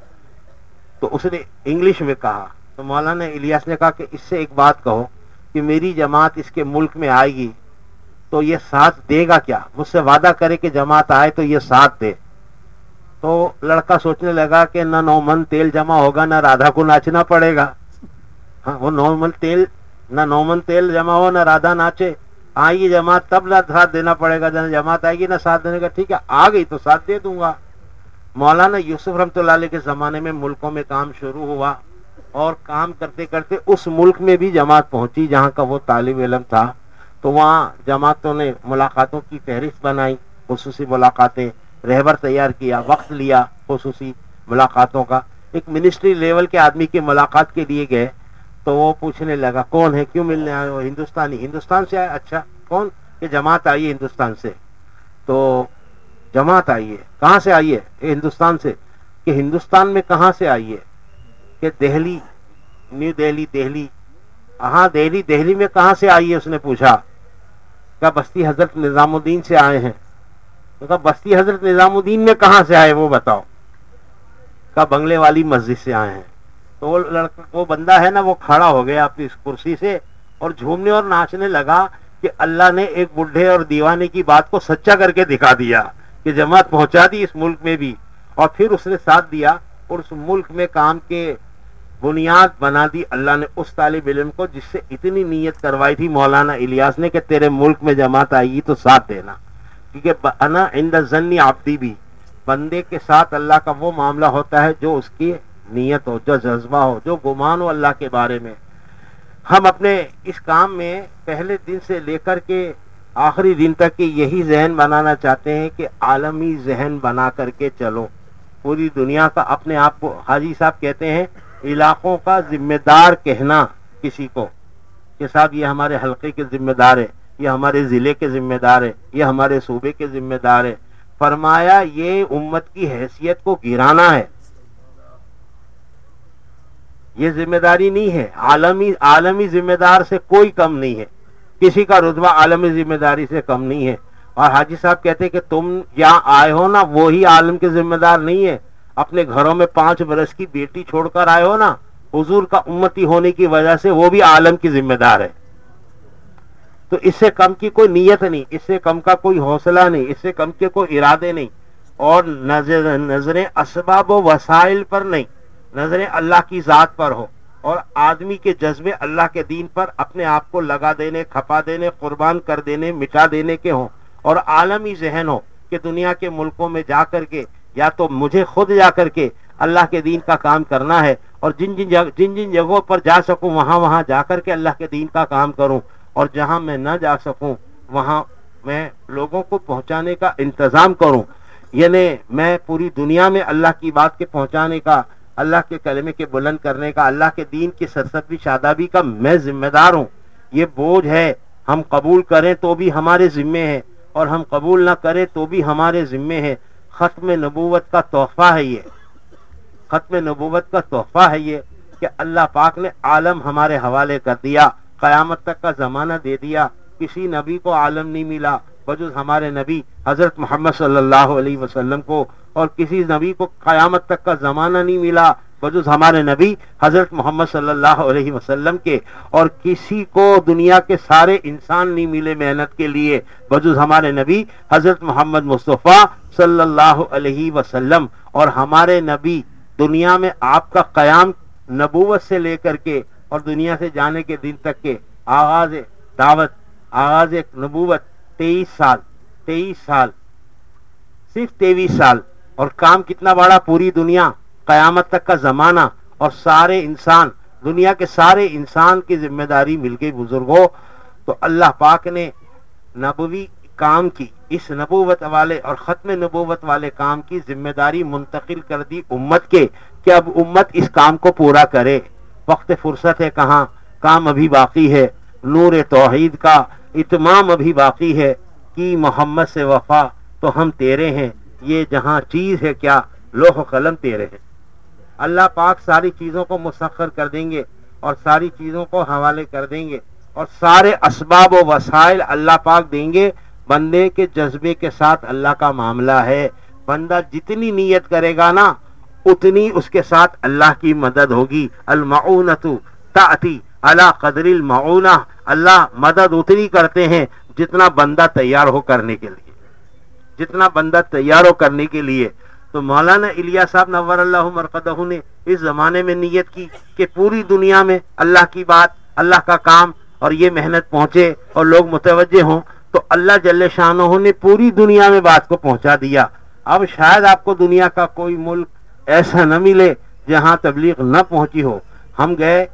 تو اس نے انگلش میں کہا۔ تو مولانا الیاس نے کہا کہ اس سے ایک بات کہو کہ میری جماعت اس کے ملک میں آئے گی، تو یہ ساتھ دے گا کیا؟ مجھ سے وعدہ کرے کہ جماعت آئے تو یہ ساتھ دے۔ تو لڑکا سوچنے لگا کہ نہ نو من تیل جمع ہوگا، نہ رادھا کو ناچنا پڑے گا۔ ہاں وہ نو من تیل نہ نو من تیل جمع ہو، نہ رادھا ناچے۔ آئے گی جماعت، تب نہ ساتھ دینا پڑے گا۔ جب جماعت آئے گی، نہ ساتھ دینے کا ٹھیک ہے۔ آ گئی تو ساتھ دے دوں گا۔ مولانا یوسف رحمۃ اللہ علیہ کے زمانے میں ملکوں میں کام شروع ہوا اور کام کرتے کرتے اس ملک میں بھی جماعت پہنچی جہاں کا وہ طالب علم تھا۔ تو وہاں جماعتوں نے ملاقاتوں کی فہرست بنائی، خصوصی ملاقاتیں، رہبر تیار کیا، وقت لیا خصوصی ملاقاتوں کا۔ ایک منسٹری لیول کے آدمی کی ملاقات کے لیے گئے۔ تو وہ پوچھنے لگا، کون ہے؟ کیوں ملنے آئے وہ ہندوستانی؟ ہندوستان سے آئے؟ اچھا کون؟ کہ جماعت آئی ہے ہندوستان سے. تو جماعت آئی ہے؟ کہاں سے آئی ہے؟ ہندوستان سے؟ کہ ہندوستان میں کہاں سے آئی ہے؟ کہ دہلی، نیو دہلی دہلی. ہاں دہلی دہلی میں کہاں سے آئی ہے؟ اس نے پوچھا۔ کیا بستی حضرت نظام الدین سے آئے ہیں. تو کہا، بستی حضرت نظام الدین میں کہاں سے آئے وہ بتاؤ. کہا، بنگلے والی مسجد سے آئے ہیں. تو وہ لڑکا وہ بندہ ہے نا، وہ کھڑا ہو گیا اپنی اس کرسی سے اور جھومنے اور ناچنے لگا کہ اللہ نے ایک بڈھے اور دیوانے کی بات کو سچا کر کے دکھا دیا کہ جماعت پہنچا دی اس ملک میں بھی۔ اور پھر اس نے ساتھ دیا اور اس ملک میں کام کے بنیاد بنا دی۔ اللہ نے اس طالب علم کو جس سے اتنی نیت کروائی تھی مولانا الیاس نے کہ تیرے ملک میں جماعت آئی گی تو ساتھ دینا۔ کیونکہ انا عند ذنی آپتی بھی۔ بندے کے ساتھ اللہ کا وہ معاملہ ہوتا ہے جو اس کی نیت ہو، جو جذبہ ہو، جو گمان ہو اللہ کے بارے میں۔ ہم اپنے اس کام میں پہلے دن سے لے کر کے آخری دن تک کے یہی ذہن بنانا چاہتے ہیں کہ عالمی ذہن بنا کر کے چلو پوری دنیا کا اپنے آپ کو، حاجی صاحب کہتے ہیں، علاقوں کا ذمہ دار کہنا کسی کو۔ کہ صاحب، یہ ہمارے حلقے کے ذمہ دار ہے، یہ ہمارے ضلع کے ذمہ دار ہے، یہ ہمارے صوبے کے ذمہ دار ہے۔ فرمایا، یہ امت کی حیثیت کو گرانا ہے۔ یہ ذمہ داری نہیں ہے۔ عالمی عالمی ذمہ دار سے کوئی کم نہیں ہے۔ کسی کا رتبہ عالمی ذمہ داری سے کم نہیں ہے۔ اور حاجی صاحب کہتے کہ تم یہاں آئے ہو نا، وہی عالم کے ذمہ دار نہیں ہے۔ اپنے گھروں میں پانچ برس کی بیٹی چھوڑ کر آئے ہو نا، حضور کا امتی ہونے کی وجہ سے وہ بھی عالم کی ذمہ دار ہے۔ تو اس سے کم کی کوئی نیت نہیں، اس سے کم کا کوئی حوصلہ نہیں، اس سے کم کے کوئی ارادے نہیں۔ اور نظر نظریں اسباب و وسائل پر نہیں۔ نظریں اللہ کی ذات پر ہو اور آدمی کے جذبے اللہ کے دین پر اپنے آپ کو لگا دینے، کھپا دینے، قربان کر دینے، مٹا دینے کے ہوں اور عالمی ذہن ہو کہ دنیا کے ملکوں میں جا کر کے یا تو مجھے خود جا کر کے اللہ کے دین کا کام کرنا ہے اور جن جن جن جن جگہوں پر جا سکوں، وہاں وہاں جا کر کے اللہ کے دین کا کام کروں اور جہاں میں نہ جا سکوں، وہاں میں لوگوں کو پہنچانے کا انتظام کروں۔ یعنی میں پوری دنیا میں اللہ کی بات کے پہنچانے کا اللہ کے کلمے کے بلند کرنے کا، اللہ کے دین کی سرسبی شادابی کا میں ذمہ دار ہوں۔ یہ بوجھ ہے۔ ہم قبول کریں تو بھی ہمارے ذمے ہے۔ اور ہم قبول نہ کریں تو بھی ہمارے ذمے ہے۔ ختم نبوت کا تحفہ ہے یہ۔ ختم نبوت کا تحفہ ہے یہ کہ اللہ پاک نے عالم ہمارے حوالے کر دیا، قیامت تک کا زمانہ دے دیا۔ کسی نبی کو عالم نہیں ملا۔ بجز ہمارے نبی حضرت محمد صلی اللہ علیہ وسلم کو اور کسی نبی کو قیامت تک کا زمانہ نہیں ملا۔ بجز ہمارے نبی حضرت محمد صلی اللہ علیہ وسلم کے۔ اور کسی کو دنیا کے سارے انسان نہیں ملے محنت کے لیے۔ بجز ہمارے نبی حضرت محمد مصطفیٰ صلی اللہ علیہ وسلم۔ اور ہمارے نبی دنیا میں آپ کا قیام نبوت سے لے کر کے اور دنیا سے جانے کے دن تک کے۔ آغاز دعوت، آغاز نبوت، تیئیس سال تیئیس سال، صرف تیئیس سال۔ اور کام کتنا بڑا پوری دنیا، قیامت تک کا زمانہ اور سارے انسان، دنیا کے سارے انسان کی ذمہ داری مل گئی بزرگوں تو اللہ پاک نے نبوی کام کی، اس نبوت والے اور ختم نبوت والے کام کی ذمہ داری منتقل کر دی امت کے کہ اب امت اس کام کو پورا کرے۔ وقت فرصت ہے کہاں، کام ابھی باقی ہے۔ نور توحید کا اتمام ابھی باقی ہے۔ کی محمد سے وفا تو ہم تیرے ہیں۔ یہ جہاں چیز ہے، کیا لوح و قلم تیرے ہیں؟ اللہ پاک ساری چیزوں کو مسخر کر دیں گے اور ساری چیزوں کو حوالے کر دیں گے اور سارے اسباب و وسائل اللہ پاک دیں گے۔ بندے کے جذبے کے ساتھ اللہ کا معاملہ ہے۔ بندہ جتنی نیت کرے گا نا، اتنی اس کے ساتھ اللہ کی مدد ہوگی۔ المعونت تاتی اللہ قدر المعونہ۔ اللہ مدد اتنی کرتے ہیں جتنا بندہ تیار ہو کرنے کے لیے۔ جتنا بندہ تیار ہو کرنے کے لیے۔ تو مولانا الیا صاحب نور اللہ مرقدہ نے اس زمانے میں نیت کی کہ پوری دنیا میں اللہ کی بات، اللہ کا کام اور یہ محنت پہنچے اور لوگ متوجہ ہوں، تو اللہ جل شاہ نے پوری دنیا میں بات کو پہنچا دیا۔ اب شاید آپ کو دنیا کا کوئی ملک ایسا نہ ملے جہاں تبلیغ نہ پہنچی ہو۔ ہم گئے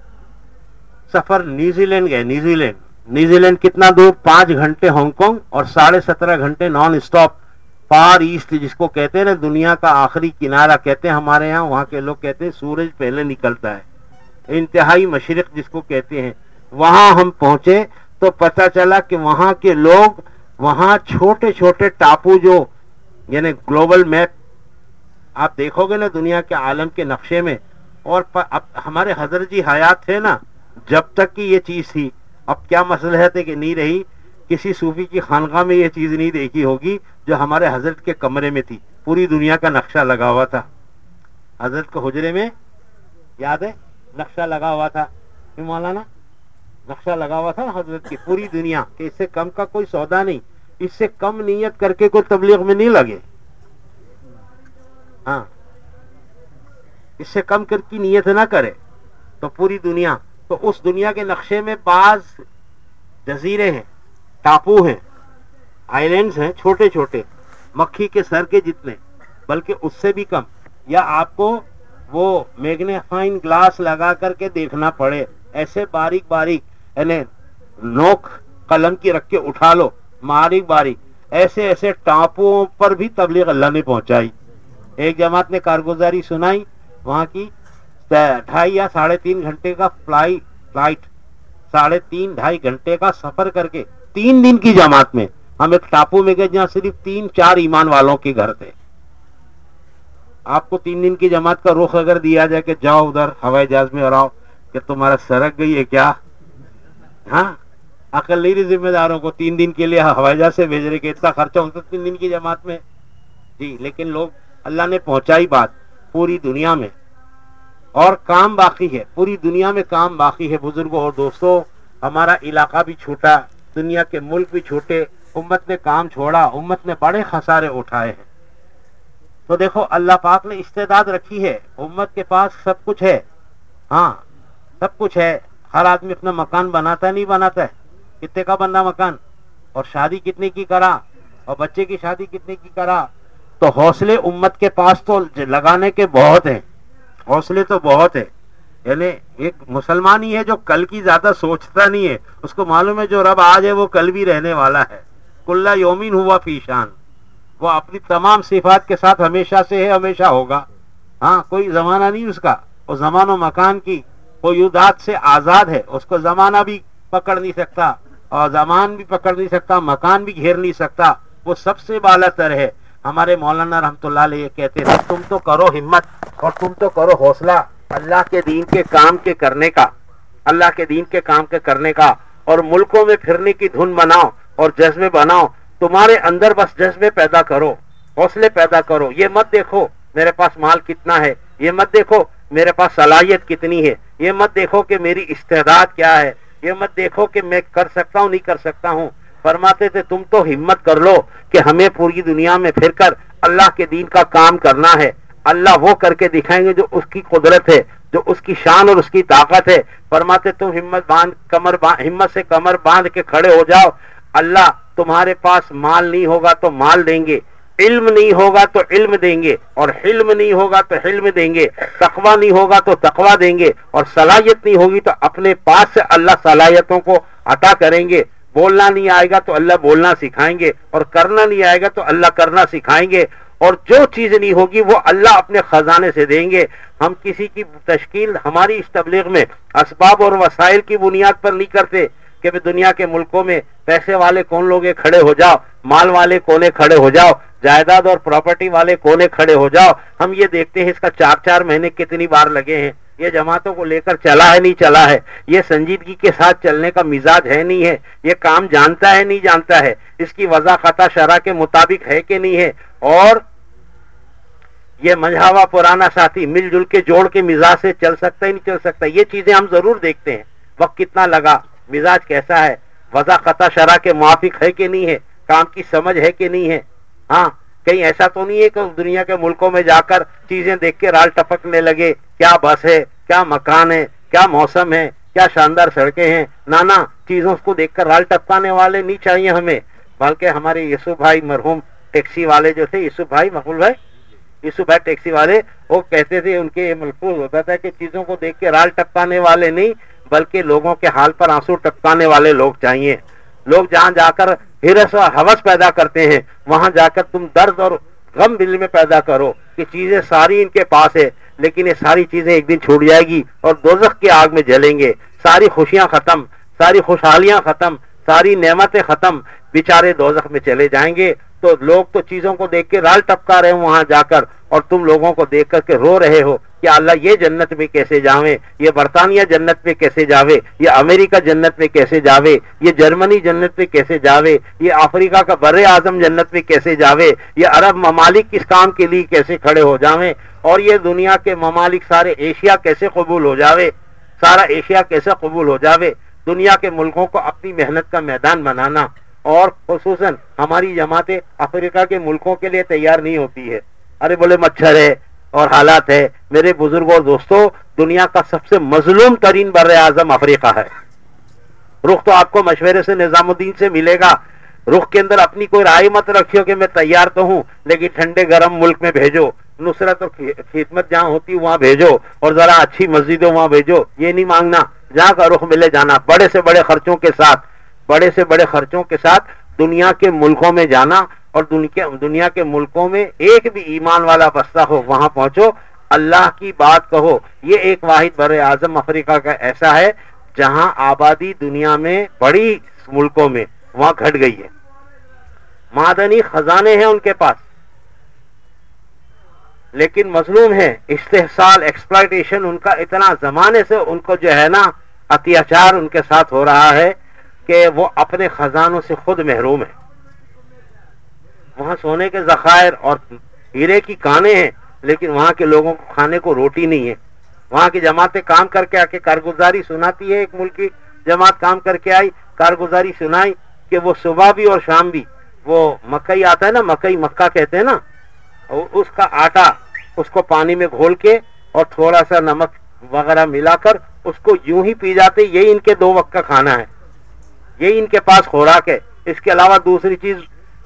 سفر نیوزی لینڈ گئے نیوزی لینڈ نیوزی لینڈ کتنا دور؟ پانچ گھنٹے ہانگ کانگ اور ساڑھے سترہ گھنٹے نان اسٹاپ۔ پار ایسٹ جس کو کہتے ہیں نا، دنیا کا آخری کنارہ کہتے ہیں ہمارے ہاں وہاں کے لوگ کہتے ہیں سورج پہلے نکلتا ہے۔ انتہائی مشرق جس کو کہتے ہیں۔ وہاں ہم پہنچے تو پتہ چلا کہ وہاں کے لوگ، وہاں چھوٹے چھوٹے ٹاپو جو یعنی گلوبل میپ، آپ دیکھو گے نا دنیا کے عالم کے نقشے میں۔ اور ہمارے حضرت جی حیات تھے نا، جب تک کہ یہ چیز تھی۔ اب کیا مسئلہ ہے کہ نہیں رہی؟ کسی صوفی کی خانقاہ میں یہ چیز نہیں دیکھی ہوگی جو ہمارے حضرت کے کمرے میں تھی۔ پوری دنیا کا نقشہ لگا ہوا تھا۔ حضرت کو حجرے میں، یاد ہے؟ نقشہ لگا ہوا تھا۔ مولانا؟ نقشہ لگا ہوا تھا حضرت کی۔ پوری دنیا کہ اس سے کم کا کوئی سودا نہیں۔ اس سے کم نیت کر کے کوئی تبلیغ میں نہیں لگے۔ ہاں۔ اس سے کم کر کی نیت نہ کرے۔ تو پوری دنیا، تو اس دنیا کے نقشے میں بعض جزیرے ہیں۔ ٹاپو ہیں۔ آئی لینڈس ہیں چھوٹے چھوٹے، مکھی کے سر کے جتنے، بلکہ اس سے بھی کم۔ یا آپ کو وہ میگنیفائن گلاس لگا کر کے دیکھنا پڑے، ایسے باریک باریک یعنی نوک قلم کی رکھ کے اٹھا لو، باریک باریک۔ ایسے ایسے ٹاپو پر بھی تبلیغ اللہ نے پہنچائی۔ ایک جماعت نے کارگزاری سنائی، وہاں کی ڈھائی یا ساڑھے تین گھنٹے کا فلائی، فلائٹ تین دن کی جماعت میں ہم ایک ٹاپو میں گئے جہاں صرف تین چار ایمان والوں کے گھر تھے۔ آپ کو تین دن کی جماعت کا رخ اگر دیا جائے کہ جاؤ ادھر ہوائی جہاز میں اور آؤ کہ تمہارا سڑک گئی ہے کیا؟ ہاں؟ عقل نہیں رہی ذمہ داروں کو تین دن کے لیے ہوائی جہاز سے بھیج رہے کہ اتنا خرچہ ہوتا تین دن کی جماعت میں۔ جی لیکن لوگ اللہ نے پہنچائی بات پوری دنیا میں۔ اور کام باقی ہے، پوری دنیا میں کام باقی ہے۔ بزرگوں اور دوستوں، ہمارا علاقہ بھی چھوٹا۔ دنیا کے ملک بھی چھوٹے، امت نے کام چھوڑا، امت نے بڑے خسارے اٹھائے ہیں۔ تو دیکھو، اللہ پاک نے استعداد رکھی ہے۔ امت کے پاس سب کچھ ہے۔ ہاں سب کچھ ہے۔ ہر آدمی اپنا مکان بناتا ہے، نہیں بناتا ہے۔ کتنے کا بننا مکان؟ اور شادی کتنے کی کرا؟ اور بچے کی شادی کتنے کی کرا؟ تو حوصلے امت کے پاس تو لگانے کے بہت ہیں۔ حوصلے تو بہت ہیں۔ یعنی ایک مسلمان ہی ہے جو کل کی زیادہ سوچتا نہیں ہے۔ اس کو معلوم ہے جو رب آج ہے وہ کل بھی رہنے والا ہے۔ کلا یومین ہوا فیشان وہ اپنی تمام صفات کے ساتھ ہمیشہ سے ہے، ہمیشہ ہوگا۔ ہاں کوئی زمانہ نہیں اس کا۔ وہ زمان و مکان کی قیودات سے آزاد ہے۔ اس کو زمانہ بھی پکڑ نہیں سکتا اور زمان بھی پکڑ نہیں سکتا، مکان بھی گھیر نہیں سکتا۔ وہ سب سے بالا تر ہے۔ ہمارے مولانا رحمت اللہ علیہ کہتے تھے تم تو کرو ہمت اور تم تو کرو حوصلہ۔ اللہ کے دین کے کام کے کرنے کا، اللہ کے دین کے کام کے کرنے کا، اور ملکوں میں پھرنے کی دھن بناؤ اور جذبے بناؤ، تمہارے اندر بس جذبے پیدا کرو، حوصلے پیدا کرو، یہ مت دیکھو میرے پاس مال کتنا ہے، یہ مت دیکھو میرے پاس صلاحیت کتنی ہے، یہ مت دیکھو کہ میری استعداد کیا ہے، یہ مت دیکھو کہ میں کر سکتا ہوں، نہیں کر سکتا ہوں۔ فرماتے تھے، تم تو ہمت کر لو کہ ہمیں پوری دنیا میں پھر کر، اللہ کے دین کا کام کرنا ہے۔ اللہ وہ کر کے دکھائیں گے جو اس کی قدرت ہے، جو اس کی شان اور اس کی طاقت ہے۔ فرماتے، تم ہمت باندھ، کمر باندھ ہمت سے کمر باندھ کے کھڑے ہو جاؤ۔ اللہ تمہارے پاس مال نہیں ہوگا تو مال دیں گے۔ علم نہیں ہوگا تو علم دیں گے۔ اور حلم نہیں ہوگا تو حلم دیں گے۔ تقوا نہیں ہوگا تو تقوا دیں گے۔ اور صلاحیت نہیں ہوگی تو اپنے پاس سے اللہ صلاحیتوں کو عطا کریں گے۔ بولنا نہیں آئے گا تو اللہ بولنا سکھائیں گے۔ اور کرنا نہیں آئے گا تو اللہ کرنا سکھائیں گے۔ اور جو چیز نہیں ہوگی وہ اللہ اپنے خزانے سے دیں گے۔ ہم کسی کی تشکیل ہماری اس تبلیغ میں اسباب اور وسائل کی بنیاد پر نہیں کرتے کہ میں دنیا کے ملکوں میں پیسے والے کون لوگ کھڑے ہو جاؤ، مال والے کونے کھڑے ہو جاؤ، جائیداد اور پراپرٹی والے کونے کھڑے ہو جاؤ۔ ہم یہ دیکھتے ہیں اس کا چار چار مہینے کتنی بار لگے ہیں۔ یہ جماعتوں کو لے کر چلا ہے، نہیں چلا ہے۔ یہ سنجیدگی کے ساتھ چلنے کا مزاج ہے نہیں ہے۔ یہ کام جانتا ہے، نہیں جانتا ہے۔ اس کی وضع خطا شرح کے مطابق ہے کہ نہیں ہے۔ اور یہ مجھاوا پرانا ساتھی مل جل کے جوڑ کے مزاج سے چل سکتا ہی نہیں چل سکتا۔ یہ چیزیں ہم ضرور دیکھتے ہیں۔ وقت کتنا لگا، مزاج کیسا ہے وضع خطا شرح کے موافق ہے کہ نہیں ہے؟ کام کی سمجھ ہے کہ نہیں ہے؟ ہاں کہیں ایسا تو نہیں ہے کہ دنیا کے ملکوں میں جا کر چیزیں دیکھ کے رال ٹپکنے لگے۔ کیا بس ہے، کیا مکان ہے، کیا موسم ہے، کیا شاندار سڑکیں ہیں۔ نانا، چیزوں کو دیکھ کر رال ٹپکانے والے نہیں چاہیے ہمیں۔ بلکہ ہمارے یسو بھائی مرحوم ٹیکسی والے جو تھے یسو بھائی، مقبول بھائی۔ یسو بھائی ٹیکسی والے، وہ کہتے تھے، ان کے یہ ملفوظ ہوتا تھا کہ چیزوں کو دیکھ کے رال ٹپکانے والے نہیں، بلکہ لوگوں کے حال پر آنسو ٹپکانے والے لوگ چاہیے۔ لوگ جہاں جا کر ہرس اور حوث پیدا کرتے ہیں، وہاں جا کر تم درد اور غم دل میں پیدا کرو کہ چیزیں ساری ان کے پاس ہے۔ لیکن یہ ساری چیزیں ایک دن چھوٹ جائے گی اور دوزخ کی آگ میں جلیں گے۔ ساری خوشیاں ختم، ساری خوشحالیاں ختم، ساری نعمتیں ختم۔ بیچارے دوزخ میں چلے جائیں گے۔ تو لوگ تو چیزوں کو دیکھ کے رال ٹپکا رہے ہیں وہاں جا کر اور تم لوگوں کو دیکھ کر کے رو رہے ہو۔ کہ اللہ یہ جنت میں کیسے جاوے؟ یہ برطانیہ جنت میں کیسے جاوے؟ یہ امریکہ جنت میں کیسے جاوے؟ یہ جرمنی جنت میں کیسے جاوے؟ یہ افریقہ کا بر اعظم جنت میں کیسے جاوے؟ یہ عرب ممالک اس کام کے لیے کیسے کھڑے ہو جاویں اور یہ دنیا کے ممالک سارے ایشیا کیسے قبول ہو جاوے؟ سارا ایشیا کیسے قبول ہو جاوے؟ دنیا کے ملکوں کو اپنی محنت کا میدان بنانا۔ اور خصوصاً ہماری جماعتیں افریقہ کے ملکوں کے لیے تیار نہیں ہوتی ہے۔ ارے بولے مچھر ہے اور حالات ہے میرے بزرگ اور دوستو دنیا کا سب سے مظلوم ترین بر اعظم افریقہ ہے۔ رخ تو آپ کو مشورے سے نظام الدین سے ملے گا۔ رخ کے اندر اپنی کوئی رائے مت رکھیو کہ میں تیار تو ہوں، لیکن ٹھنڈے گرم ملک میں بھیجو۔ نصرت اور خدمت جہاں ہوتی، وہاں بھیجو۔ اور ذرا اچھی مسجدوں وہاں بھیجو۔ یہ نہیں مانگنا۔ جہاں کا رخ ملے جانا۔ بڑے سے بڑے خرچوں کے ساتھ، بڑے سے بڑے خرچوں کے ساتھ دنیا کے ملکوں میں جانا۔ اور دنیا کے ملکوں میں ایک بھی ایمان والا بستہ ہو، وہاں پہنچو، اللہ کی بات کہو۔ یہ ایک واحد بر اعظم افریقہ کا ایسا ہے جہاں آبادی دنیا میں بڑی ملکوں میں وہاں گھٹ گئی ہے۔ معدنی خزانے ہیں ان کے پاس، لیکن مظلوم ہے استحصال ایکسپلائٹیشن ان کا اتنا زمانے سے ان کو جو ہے نا اتیاچار ان کے ساتھ ہو رہا ہے کہ وہ اپنے خزانوں سے خود محروم ہے وہاں سونے کے ذخائر اور ہیرے کی کانے ہیں، لیکن وہاں کے لوگوں کو کھانے کو روٹی نہیں ہے۔ وہاں کی جماعتیں کام کر کے آ کے کارگزاری سناتی ہے، ایک ملک کی جماعت کام کر کے آئی، کارگزاری سنائی کہ وہ صبح بھی اور شام بھی۔ وہ مکئی آتا ہے نا، مکئی مکہ کہتے ہیں نا۔ اس کا آٹا اس کو پانی میں گھول کے اور تھوڑا سا نمک وغیرہ ملا کر اس کو یوں ہی پی جاتے، یہی ان کے دو وقت کا کھانا ہے۔ یہی ان کے پاس خوراک ہے۔ اس کے علاوہ دوسری چیز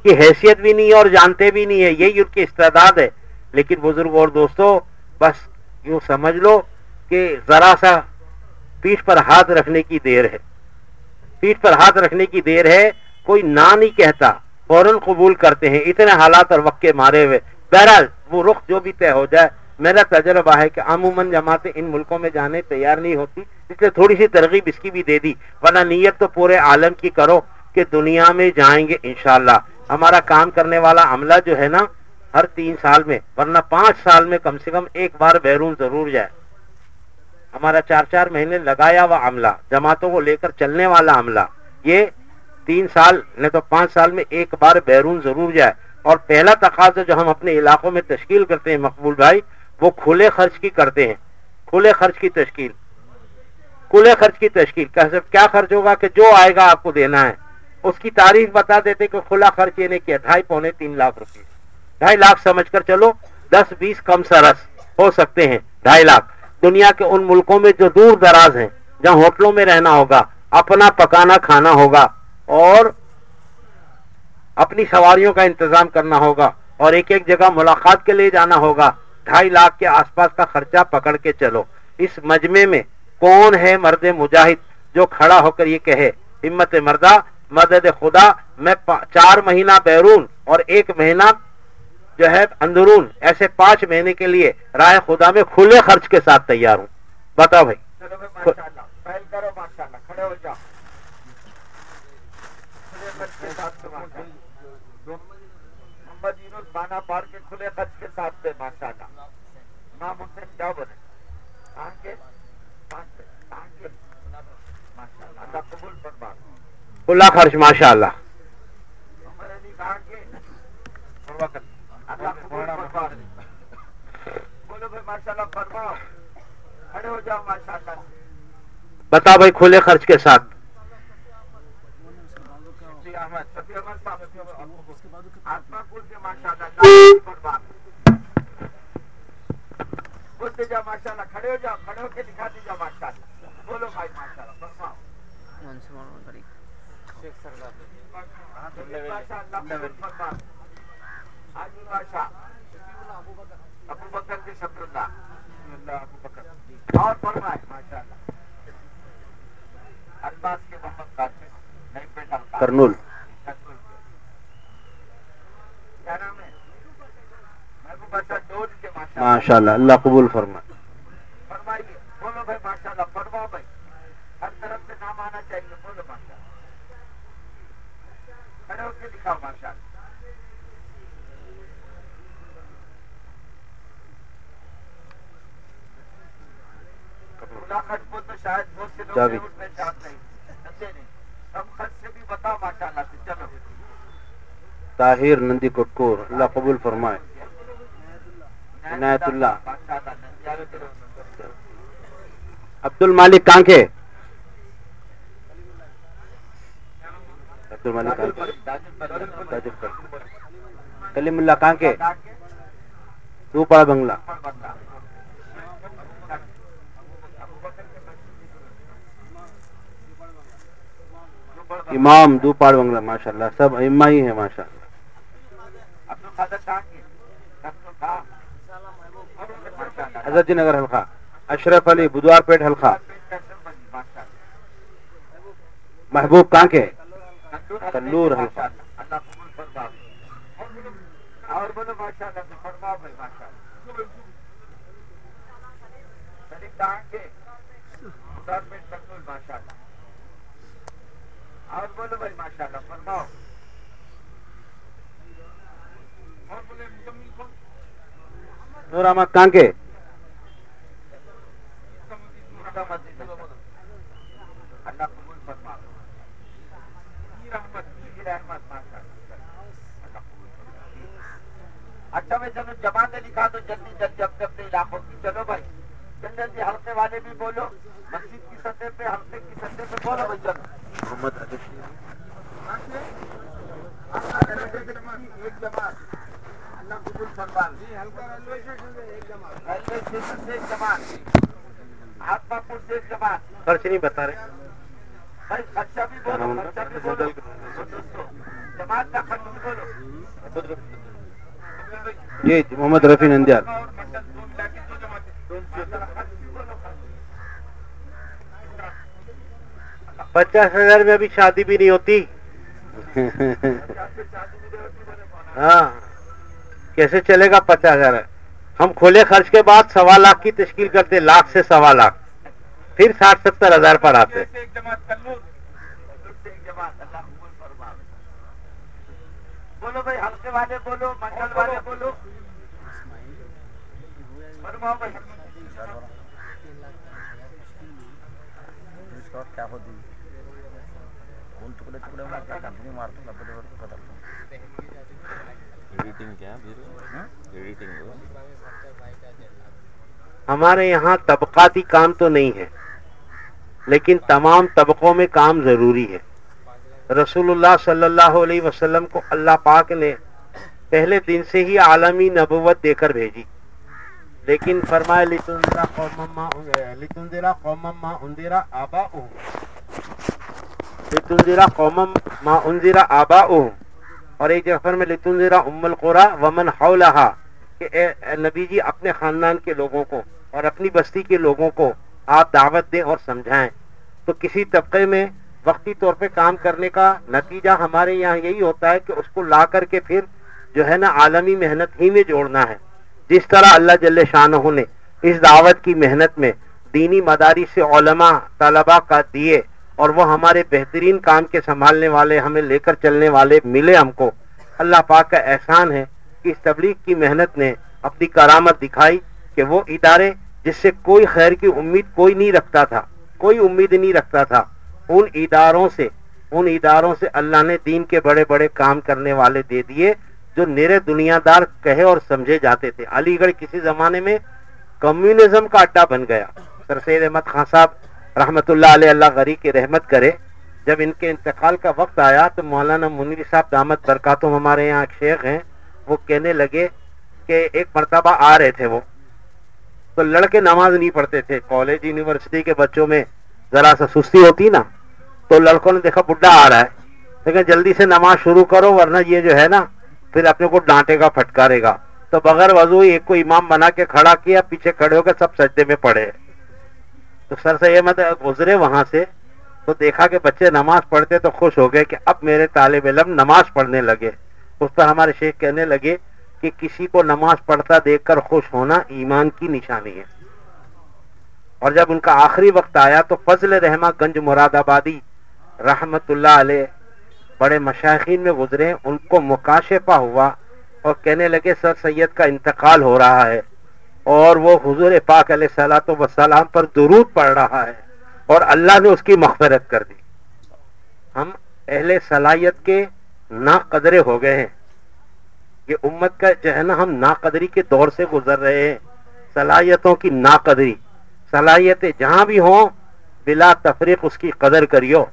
کی حیثیت بھی نہیں ہے اور جانتے بھی نہیں ہے یہی ان کی استعداد ہے۔ لیکن بزرگ اور دوستو بس یوں سمجھ لو کہ ذرا سا پیٹھ پر ہاتھ رکھنے کی دیر ہے۔ پیٹھ پر ہاتھ رکھنے کی دیر ہے، کوئی نہ نہیں کہتا، فوراً قبول کرتے ہیں۔ اتنے حالات اور وقت کے مارے ہوئے۔ بہرحال، وہ رخ جو بھی طے ہو جائے میرا تجربہ ہے کہ عموماً جماعتیں ان ملکوں میں جانے تیار نہیں ہوتی، اس لیے تھوڑی سی ترغیب اس کی بھی دے دی۔ ورنہ نیت تو پورے عالم کی کرو کہ دنیا میں جائیں گے انشاءاللہ۔ ہمارا کام کرنے والا عملہ جو ہے نا ہر تین سال میں، ورنہ پانچ سال میں کم سے کم ایک بار بیرون ضرور جائے۔ ہمارا چار چار مہینے لگایا ہوا عملہ، جماعتوں کو لے کر چلنے والا عملہ، یہ تین سال نہیں تو پانچ سال میں ایک بار بیرون ضرور جائے۔ اور پہلا تقاضا جو ہم اپنے علاقوں میں تشکیل کرتے ہیں مقبول بھائی، وہ کھلے خرچ کی کرتے ہیں۔ کھلے خرچ کی تشکیل۔ کھلے خرچ کی تشکیل۔ کیا خرچ ہوگا کہ جو آئے گا آپ کو دینا ہے۔ اس کی تعریف بتا دیتے کہ کھلا خرچ یہ نہیں کیا ڈھائی پونے تین لاکھ روپے۔ ڈھائی لاکھ سمجھ کر چلو، دس بیس کم سرس ہو سکتے ہیں، ڈھائی لاکھ۔ دنیا کے ان ملکوں میں جو دور دراز ہیں، جہاں ہوٹلوں میں رہنا ہوگا، اپنا پکانا کھانا ہوگا، اور اپنی سواریوں کا انتظام کرنا ہوگا، اور ایک ایک جگہ ملاقات کے لیے جانا ہوگا، ڈھائی لاکھ کے آس پاس کا خرچہ پکڑ کے چلو۔ اس مجمے میں کون ہے مرد مجاہد جو کھڑا ہو کر یہ کہے، ہمت مردہ مدد خدا، میں چار مہینہ بیرون اور ایک مہینہ جو ہے اندرون، ایسے پانچ مہینے کے لیے رائے خدا میں کھلے خرچ کے ساتھ تیار ہوں۔ بتاؤ بھائی۔ بانا پار کے کھلے خرچ کے ساتھ ماشاء اللہ نام سے کیا بنے کھلا خرچ ماشاء اللہ بتا بھائی کھلے خرچ کے ساتھ۔ ماشاء اللہ کھڑے ہو جاؤ، کھڑے ہو کے دکھا دیجیے ماشاء اللہ بولو بھائی ماشاء اللہ فرماؤ اور فرمائے ماشاء اللہ الباس کے محمد قاسم نئی پیٹ کرنول۔ کیا نام ہے؟ محبوب ڈوج کے ماشاء ماشاء اللہ اللہ قبول فرما فرمائیے بولو بھائی ماشاء اللہ فرماؤ بھائی ہر طرف سے نام آنا چاہیے بولو ماشاء اللہ کھڑے ہو کے دکھاؤ ماشاء اللہ خط کو تو شاید بہت سے لوگ سمجھے نہیں۔ کم خط سے بھی ماشاء اللہ سے۔ چلو۔ طاہر نندی کٹکور اللہ قبول فرمائے۔ عنایت اللہ۔ عبد المالک کہاں کے؟ عبد المالک کہاں کے؟ تاجر پر۔ کلیم اللہ کہاں کے؟ دو پڑا بنگلہ۔ امام دو پاڑ بنگلہ ماشاء اللہ سب اما ہی ہے ماشاء اللہ حضرت جی نگر حلقہ، اشرف علی بدوار پیٹ حلقہ۔ محبوب کہاں کے کلور حلقہ۔ اور بولو ماشاء اللہ فرماؤ بھائی ماشاء اللہ سات منٹ مقبول ماشاء اللہ اور بولو بھائی ماشاء اللہ فرماؤ اور بولے نور احمد کہاں کے اللہ قبول فرما پیر احمد پیر احمد ماشاء اللہ اللہ قبول فرما اچھا میں چلو جماعت نے لکھا تو جلدی جلدی اپنے اپنے علاقوں کی چلو بھائی جلدی جلدی حلقے والے بھی بولو مسجد کی سطح پہ حلقے کی سطح پہ بولو بھائی چلو محمد ایک جماعت اللہ قبول ریلوے اسٹیشن سے ایک جماعت ہاتھ پور سے ایک جماعت خرچ نہیں بتا رہے۔ بھائی خرچہ بھی بولو خرچہ بھی بولو جماعت کا خرچ بھی بولو جی محمد رفیع نندیال اور مٹن دو ملا کے دو جماعتیں خرچ بھی بولو خرچ پچاس ہزار میں ابھی شادی بھی نہیں ہوتی۔ ہاں۔ کیسے چلے گا پچاس ہزار؟ ہم کھلے خرچ کے بعد سوا لاکھ کی تشکیل کرتے لاکھ سے سوا لاکھ۔ پھر ساٹھ ستر ہزار پر آتے۔ بولو بھائی ہلکے والے بولو منڈل والے بولو۔ فرماؤ بھائی۔ کیا ہوتی ہمارے یہاں طبقاتی کام تو نہیں ہے لیکن تمام طبقوں میں کام ضروری ہے رسول اللہ صلی اللہ علیہ وسلم کو اللہ پاک نے پہلے دن سے ہی عالمی نبوت دے کر بھیجی لیکن فرمائے لتنذرا قوما ما لتنذرا قوما ما انذرا ما انذرا آباؤہم اور ایک جگہ میں لتنذرا ام القرى ومن حولها کہ اے نبی جی اپنے خاندان کے لوگوں کو اور اپنی بستی کے لوگوں کو آپ دعوت دیں اور سمجھائیں۔ تو کسی طبقے میں وقتی طور پہ کام کرنے کا نتیجہ ہمارے یہاں یہی ہوتا ہے کہ اس کو لا کر کے پھر جو ہے نا عالمی محنت ہی میں جوڑنا ہے۔ جس طرح اللہ جل شاہ نے اس دعوت کی محنت میں دینی مداری سے علماء، طلباء کا دیے اور وہ ہمارے بہترین کام کے سنبھالنے والے، ہمیں لے کر چلنے والے ملے ہم کو۔ اللہ پاک کا احسان ہے کہ اس تبلیغ کی محنت نے اپنی کرامت دکھائی کہ وہ ادارے جس سے کوئی خیر کی امید کوئی نہیں رکھتا تھا، کوئی امید نہیں رکھتا تھا، ان اداروں سے، ان اداروں سے اللہ نے دین کے بڑے بڑے کام کرنے والے دے دیے جو نرے دنیا دار کہے اور سمجھے جاتے تھے۔ علی گڑھ کسی زمانے میں کمیونزم کا اڈا بن گیا۔ سر سید احمد خان صاحب رحمت اللہ علیہ، اللہ غری کی رحمت کرے۔ جب ان کے انتقال کا وقت آیا تو مولانا منیر صاحب دامت برکاتم ہمارے یہاں ایک شیخ ہیں۔ وہ کہنے لگے کہ ایک مرتبہ آ رہے تھے وہ۔ تو لڑکے نماز نہیں پڑھتے تھے۔ کالج، یونیورسٹی کے بچوں میں ذرا سا سستی ہوتی نا۔ تو لڑکوں نے دیکھا بڈھا آ رہا ہے۔ لیکن جلدی سے نماز شروع کرو ورنہ یہ جو ہے نا، پھر اپنے کو ڈانٹے گا، پھٹکارے گا۔ تو بغیر وضو ایک کو امام بنا کے کھڑا کیا، پیچھے کھڑے ہو کے سب سجدے میں پڑے۔ تو سر سے یہ مت گزرے وہاں سے تو دیکھا کہ بچے نماز پڑھتے تو خوش ہو گئے کہ اب میرے طالب علم نماز پڑھنے لگے۔ اس پر ہمارے شیخ کہنے لگے کہ کسی کو نماز پڑھتا دیکھ کر خوش ہونا ایمان کی نشانی ہے۔ اور جب ان کا آخری وقت آیا تو فضل رحمہ گنج مراد آبادی رحمت اللہ علیہ بڑے مشاہین میں گزرے، ان کو مکاشفہ ہوا اور کہنے لگے، سر سید کا انتقال ہو رہا ہے۔ اور وہ حضور پاک علیہ سلاۃ وسلام پر درود پڑھ رہا ہے اور اللہ نے اس کی مغفرت کر دی۔ ہم اہل صلاحیت کے نا قدرے ہو گئے ہیں۔ یہ امت کا جو ہے نا ہم ناقدری کے دور سے گزر رہے ہیں۔ صلاحیتوں کی ناقدری، صلاحیتیں جہاں بھی ہوں، بلا تفریق اس کی قدر کریو۔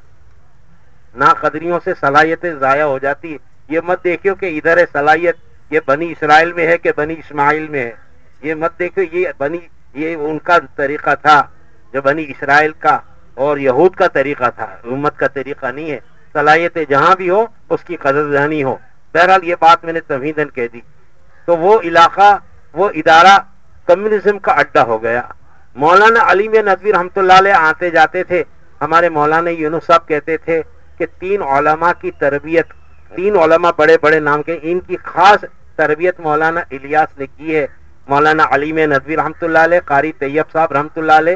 ناقدریوں سے صلاحیتیں ضائع ہو جاتی۔ یہ مت دیکھو کہ ادھر ہے صلاحیت یہ بنی اسرائیل میں ہے کہ بنی اسماعیل میں ہے۔ یہ مت دیکھو، یہ بنی یہ ان کا طریقہ تھا، جو بنی اسرائیل کا اور یہود کا طریقہ تھا، امت کا طریقہ نہیں ہے۔ صلاحیتیں جہاں بھی ہو، اس کی قدر دانی ہو۔ بہرحال یہ بات میں نے تمہیدن کہہ دی۔ تو وہ علاقہ، وہ ادارہ کمیونزم کا اڈا ہو گیا۔ مولانا علی میں رحمۃ اللہ علیہ آتے جاتے تھے۔ ہمارے مولانا یونس صاحب کہتے تھے کہ تین علماء کی تربیت، تین علماء بڑے بڑے نام کے، ان کی خاص تربیت مولانا الیاس نے کی ہے۔ مولانا علی میں نظیر رحمۃ اللہ علیہ، قاری طیب صاحب رحمۃ اللہ علیہ،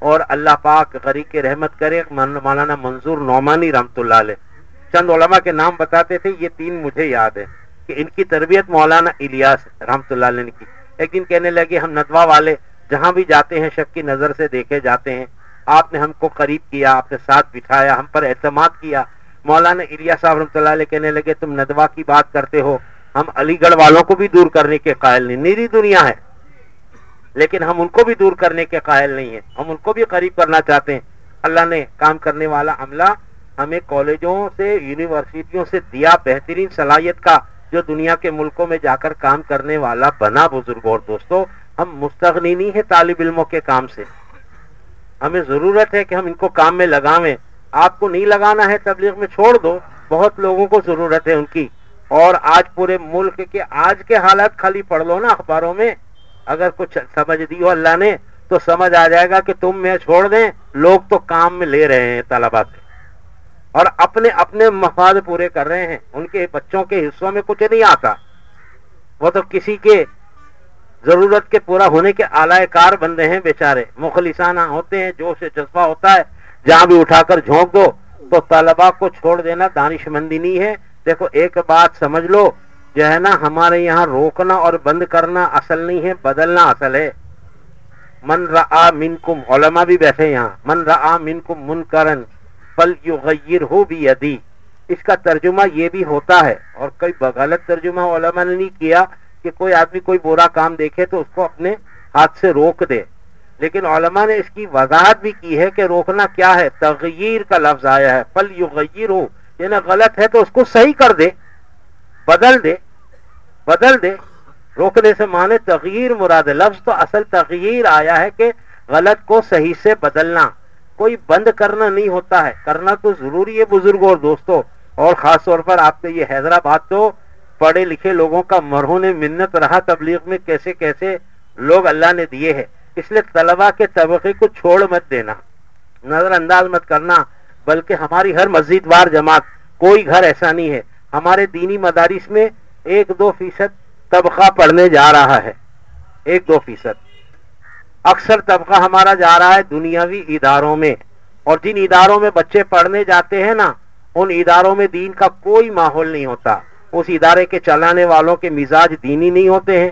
اور اللہ پاک غریق کے رحمت کرے مولانا منظور نعمانی رحمت اللہ علیہ۔ چند علماء کے نام بتاتے تھے، یہ تین مجھے یاد ہے کہ ان کی تربیت مولانا الیاس رحمت اللہ علیہ نے کی۔ ایک دن کہنے لگے، ہم ندوا والے جہاں بھی جاتے ہیں، شک کی نظر سے دیکھے جاتے ہیں۔ آپ نے ہم کو قریب کیا، آپ نے ساتھ بٹھایا، ہم پر اعتماد کیا۔ مولانا اریا صاحب رحمۃ اللہ علیہ کہنے لگے، تم ندوا کی بات کرتے ہو ہم علی گڑھ والوں کو بھی دور کرنے کے قائل نہیں، نیری دنیا ہے۔ لیکن ہم ان کو بھی دور کرنے کے قائل نہیں ہیں۔ ہم ان کو بھی قریب کرنا چاہتے ہیں۔ اللہ نے کام کرنے والا عملہ ہمیں کالجوں سے، یونیورسٹیوں سے دیا، بہترین صلاحیت کا، جو دنیا کے ملکوں میں جا کر کام کرنے والا بنا بزرگ اور دوستو، ہم مستغنی نہیں ہے طالب علموں کے کام سے۔ ہمیں ضرورت ہے کہ ہم ان کو کام میں لگاویں۔ آپ کو نہیں لگانا ہے تبلیغ میں، چھوڑ دو۔ بہت لوگوں کو ضرورت ہے ان کی۔ اور آج پورے ملک کے آج کے حالات خالی پڑھ لو نا اخباروں میں۔ اگر کچھ سمجھ دی ہو اللہ نے، تو سمجھ آ جائے گا کہ تم میں چھوڑ دیں۔ لوگ تو کام میں لے رہے ہیں طلبا سے۔ اور اپنے اپنے مفاد پورے کر رہے ہیں۔ ان کے بچوں کے حصوں میں کچھ نہیں آتا۔ وہ تو کسی کے ضرورت کے پورا ہونے کے اعلی کار بندے ہیں بیچارے۔ مخلصانہ ہوتے ہیں جو سے جذبہ ہوتا ہے۔ جہاں بھی اٹھا کر جھونک دو۔ تو طلبا کو چھوڑ دینا دانش مندی نہیں ہے۔ دیکھو، ایک بات سمجھ لو، جو ہے نا، ہمارے یہاں روکنا اور بند کرنا اصل نہیں ہے، بدلنا اصل ہے۔ من را من کم علما بھی بیٹھے یہاں۔ من را من کم من کرن پل یغیر ہو بھی ادی اس کا ترجمہ یہ بھی ہوتا ہے، اور کوئی غلط ترجمہ علماء نے نہیں کیا کہ کوئی آدمی کوئی برا کام دیکھے تو اس کو اپنے ہاتھ سے روک دے۔ لیکن علماء نے اس کی وضاحت بھی کی ہے کہ روکنا کیا ہے تغیر کا لفظ آیا ہے۔ پل یغیر ہو یعنی غلط ہے تو اس کو صحیح کر دے، بدل دے بدل دے۔ روکنے سے مانے تغیر مراد لفظ تو اصل تغیر آیا ہے کہ غلط کو صحیح سے بدلنا۔ کوئی بند کرنا نہیں ہوتا ہے۔ کرنا تو ضروری ہے بزرگ اور دوستوں۔ اور خاص طور پر آپ کے یہ حیدرآباد تو پڑھے لکھے لوگوں کا مرہون منت رہا۔ تبلیغ میں کیسے کیسے لوگ اللہ نے دیے ہیں۔ اس لیے طلبا کے طبقے کو چھوڑ مت دینا۔ نظر انداز مت کرنا۔ بلکہ ہماری ہر مسجد وار جماعت، کوئی گھر ایسا نہیں ہے۔ ہمارے دینی مدارس میں ایک دو فیصد طبقہ پڑھنے جا رہا ہے۔ ایک دو فیصد۔ اکثر طبقہ ہمارا جا رہا ہے دنیاوی اداروں میں۔ اور جن اداروں میں بچے پڑھنے جاتے ہیں نا، ان اداروں میں دین کا کوئی ماحول نہیں ہوتا۔ اس ادارے کے چلانے والوں کے مزاج دینی نہیں ہوتے ہیں۔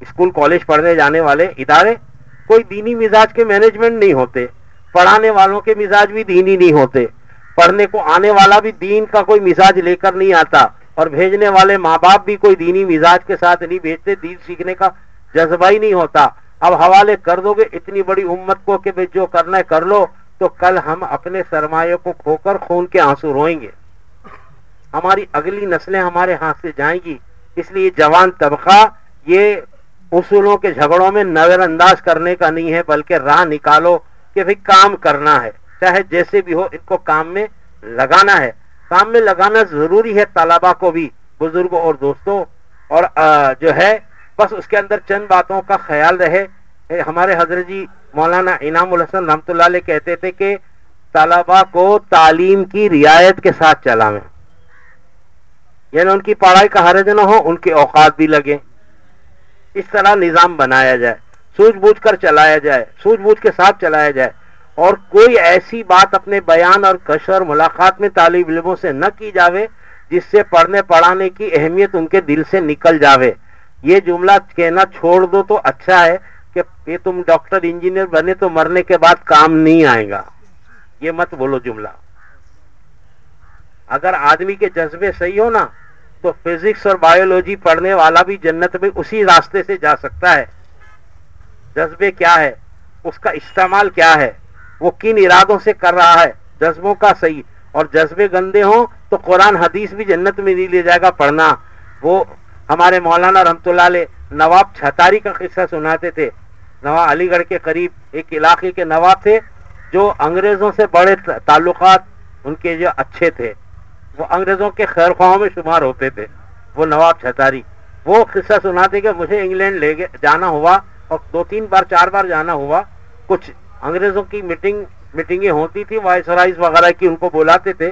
اسکول، کالج پڑھنے جانے والے ادارے، کوئی دینی مزاج کے مینجمنٹ نہیں ہوتے۔ پڑھانے والوں کے مزاج بھی دینی نہیں ہوتے۔ پڑھنے کو آنے والا بھی دین کا کوئی مزاج لے کر نہیں آتا۔ اور بھیجنے والے ماں باپ بھی کوئی دینی مزاج کے ساتھ نہیں بھیجتے، دین سیکھنے کا جذبہ ہی نہیں ہوتا۔ اب حوالے کر دو گے، اتنی بڑی امت کو کہ جو کرنا ہے کر لو، تو کل ہم اپنے سرمایہ کو کھو کر خون کے آنسو روئیں گے۔ ہماری اگلی نسلیں ہمارے ہاتھ سے جائیں گی۔ اس لیے جوان طبقہ، یہ اصولوں کے جھگڑوں میں نظر انداز کرنے کا نہیں ہے، بلکہ راہ نکالو۔ کہ بھئی کام کرنا ہے۔ چاہے جیسے بھی ہو، ان کو کام میں لگانا ہے۔ کام میں لگانا ضروری ہے طلبا کو بھی، بزرگوں اور دوستوں۔ اور جو ہے، بس اس کے اندر چند باتوں کا خیال رہے۔ ہمارے حضرت جی مولانا انعام الحسن رحمۃ اللہ علیہ کہتے تھے کہ طلبا کو تعلیم کی رعایت کے ساتھ چلاویں یعنی ان کی پڑھائی کا حرج نہ ہو، ان کے اوقات بھی لگے اس طرح نظام بنایا جائے۔ سوچ بوجھ کر چلایا جائے سوچ بوجھ کے ساتھ چلایا جائے۔ اور کوئی ایسی بات اپنے بیان اور کشر ملاقات میں طالب علموں سے نہ کی جاوے، جس سے پڑھنے پڑھانے کی اہمیت ان کے دل سے نکل جاوے۔ یہ جملہ کہنا چھوڑ دو تو اچھا ہے کہ یہ تم ڈاکٹر، انجینئر بنے تو مرنے کے بعد کام نہیں آئے گا۔ یہ مت بولو جملہ۔ اگر آدمی کے جذبے صحیح ہو نا، تو فزکس اور بایولوجی پڑھنے والا بھی جنت میں اسی راستے سے جا سکتا ہے۔ جذبے کیا ہے؟ اس کا استعمال کیا ہے؟ وہ کن ارادوں سے کر رہا ہے؟ جذبوں کا صحیح۔ اور جذبے گندے ہوں تو قرآن حدیث بھی جنت میں نہیں لے جائے گا پڑھنا۔ وہ ہمارے مولانا رحمت اللہ علیہ نواب چھتاری کا قصہ سناتے تھے۔ نواب علی گڑھ کے قریب ایک علاقے کے نواب تھے جو انگریزوں سے بڑے تعلقات ان کے جو اچھے تھے۔ وہ انگریزوں کے خیر خواہوں میں شمار ہوتے تھے۔ وہ نواب چھتاری۔ وہ قصہ سناتے کہ مجھے انگلینڈ لے جانا ہوا۔ اور دو تین بار، چار بار جانا ہوا۔ کچھ انگریزوں کی میٹنگ میٹنگیں ہوتی تھی وائس رائز وغیرہ کی ان کو بلاتے تھے۔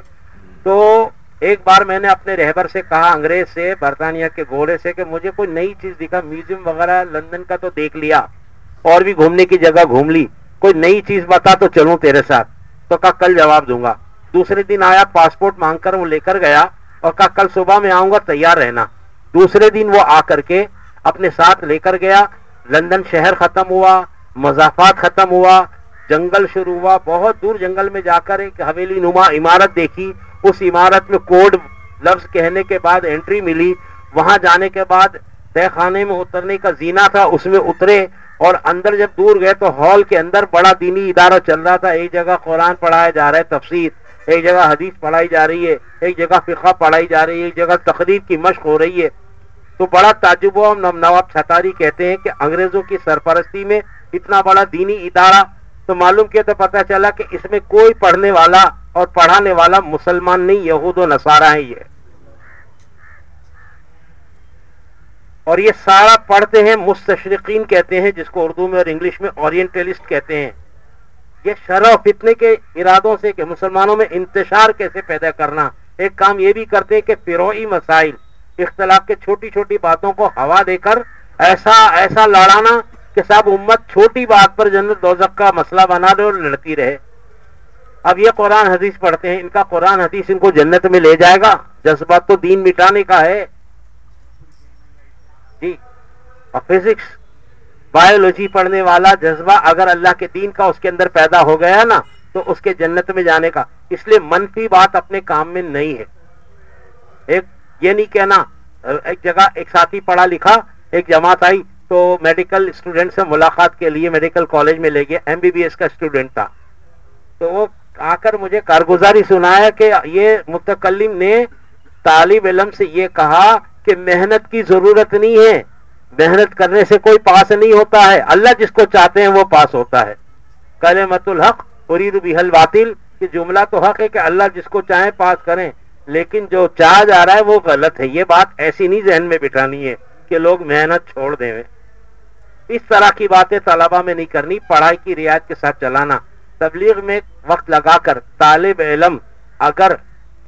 تو ایک بار میں نے اپنے رہبر سے کہا، انگریز سے، برطانیہ کے گھوڑے سے، کہ مجھے کوئی نئی چیز دکھا۔ میوزیم وغیرہ لندن کا تو دیکھ لیا، اور بھی گھومنے کی جگہ گھوم لی۔ کوئی نئی چیز بتا تو چلوں تیرے ساتھ۔ تو کہا، کل جواب دوں گا۔ دوسرے دن آیا، پاسپورٹ مانگ کر وہ لے کر گیا، اور کہا، کل صبح میں آؤں گا، تیار رہنا۔ دوسرے دن وہ آ کر کے اپنے ساتھ لے کر گیا۔ لندن شہر ختم ہوا، مضافات ختم ہوا، جنگل شروع ہوا، بہت دور جنگل میں جا کر ایک حویلی نما عمارت دیکھی۔ اس عمارت میں کوڈ لفظ کہنے کے بعد انٹری ملی۔ وہاں جانے کے بعد تہ خانے میں اترنے کا زینا تھا، اس میں اترے اور اندر جب دور گئے تو ہال کے اندر بڑا دینی ادارہ چل رہا تھا۔ ایک جگہ قرآن پڑھایا جا رہا ہے، تفسیر۔ ایک جگہ حدیث پڑھائی جا رہی ہے، ایک جگہ فقہ پڑھائی جا رہی ہے، ایک جگہ تقریر کی مشق ہو رہی ہے۔ تو بڑا تعجب ہوا نواب چھتاری کہتے ہیں کہ انگریزوں کی سرپرستی میں اتنا بڑا دینی ادارہ، تو معلوم کیا تو پتا چلا کہ اس میں کوئی پڑھنے والا اور پڑھانے والا مسلمان نہیں، یہود و نصارہ ہی ہے اور یہ سارا پڑھتے ہیں، مستشرقین کہتے ہیں، جس کو اردو میں اور انگلش میں اورینٹلسٹ کہتے ہیں۔ یہ شرح فتنے کے ارادوں سے کہ مسلمانوں میں انتشار کیسے پیدا کرنا۔ ایک کام یہ بھی کرتے ہیں کہ فروئی مسائل اختلاف کے چھوٹی چھوٹی باتوں کو ہوا دے کر ایسا ایسا لڑانا کہ سب امت چھوٹی بات پر جنت دوزک کا مسئلہ بنا دے اور لڑتی رہے۔ اب یہ قرآن حدیث پڑھتے ہیں، ان کا قرآن حدیث ان کو جنت میں لے جائے گا۔ جذبات تو دین مٹانے کا ہے۔ جی اور فزکس بایولوجی پڑھنے والا جذبہ اگر اللہ کے دین کا اس کے اندر پیدا ہو گیا نا، تو اس کے جنت میں جانے کا۔ اس لیے منفی بات اپنے کام میں نہیں ہے۔ ایک یہ نہیں کہنا، ایک جگہ ایک ساتھی پڑھا لکھا، ایک جماعت آئی تو میڈیکل اسٹوڈینٹ سے ملاقات کے لیے میڈیکل کالج میں لے گیا ایم بی بی ایس کا اسٹوڈینٹ تھا۔ تو وہ آ کر مجھے کارگزاری سنایا کہ یہ متکلم نے طالب علم سے یہ کہا کہ محنت کی ضرورت نہیں ہے، محنت کرنے سے کوئی پاس نہیں ہوتا ہے، اللہ جس کو چاہتے ہیں وہ پاس ہوتا ہے۔ کل مت الحق فرید بحل باطل کہ جملہ تو حق ہے کہ اللہ جس کو چاہیں پاس کریں۔ لیکن جو چاہ جا رہا ہے وہ غلط ہے۔ یہ بات ایسی نہیں ذہن میں بٹھانی ہے کہ لوگ محنت چھوڑ دیں۔ اس طرح کی باتیں طلبہ میں نہیں کرنی، پڑھائی کی رعایت کے ساتھ چلانا۔ تبلیغ میں وقت لگا کر طالب علم اگر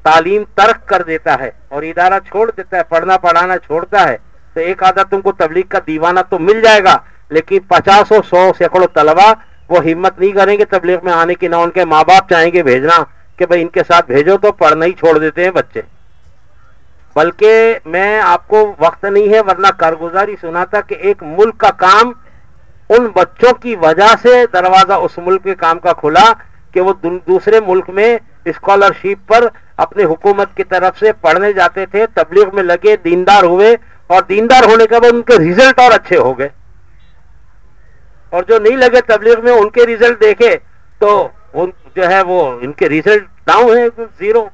تعلیم ترک کر دیتا ہے اور ادارہ چھوڑ دیتا ہے، پڑھنا، پڑھانا چھوڑتا ہے، تو ایک آدھا تم کو تبلیغ کا دیوانہ تو مل جائے گا۔ لیکن پچاسوں سو سینکڑوں طلبا وہ ہمت نہیں کریں گے تبلیغ میں آنے کی، نہ ان کے ماں باپ چاہیں گے بھیجنا۔ کہ بھائی ان کے ساتھ بھیجو تو پڑھنا ہی چھوڑ دیتے ہیں بچے۔ بلکہ میں آپ کو وقت نہیں ہے ورنہ کارگزاری سنا تھا کہ ایک ملک کا کام ان بچوں کی وجہ سے دروازہ اس ملک کے کام کا کھلا کہ وہ دوسرے ملک میں اسکالرشپ پر اپنے حکومت کی طرف سے پڑھنے جاتے تھے، تبلیغ میں لگے، دیندار ہوئے اور دیندار ہونے کے بعد ان کے ریزلٹ اور اچھے ہو گئے۔ اور جو نہیں لگے تبلیغ میں، ان کے ریزلٹ دیکھے تو جو ہے وہ ان کے ریزلٹ ڈاؤن ہے زیرو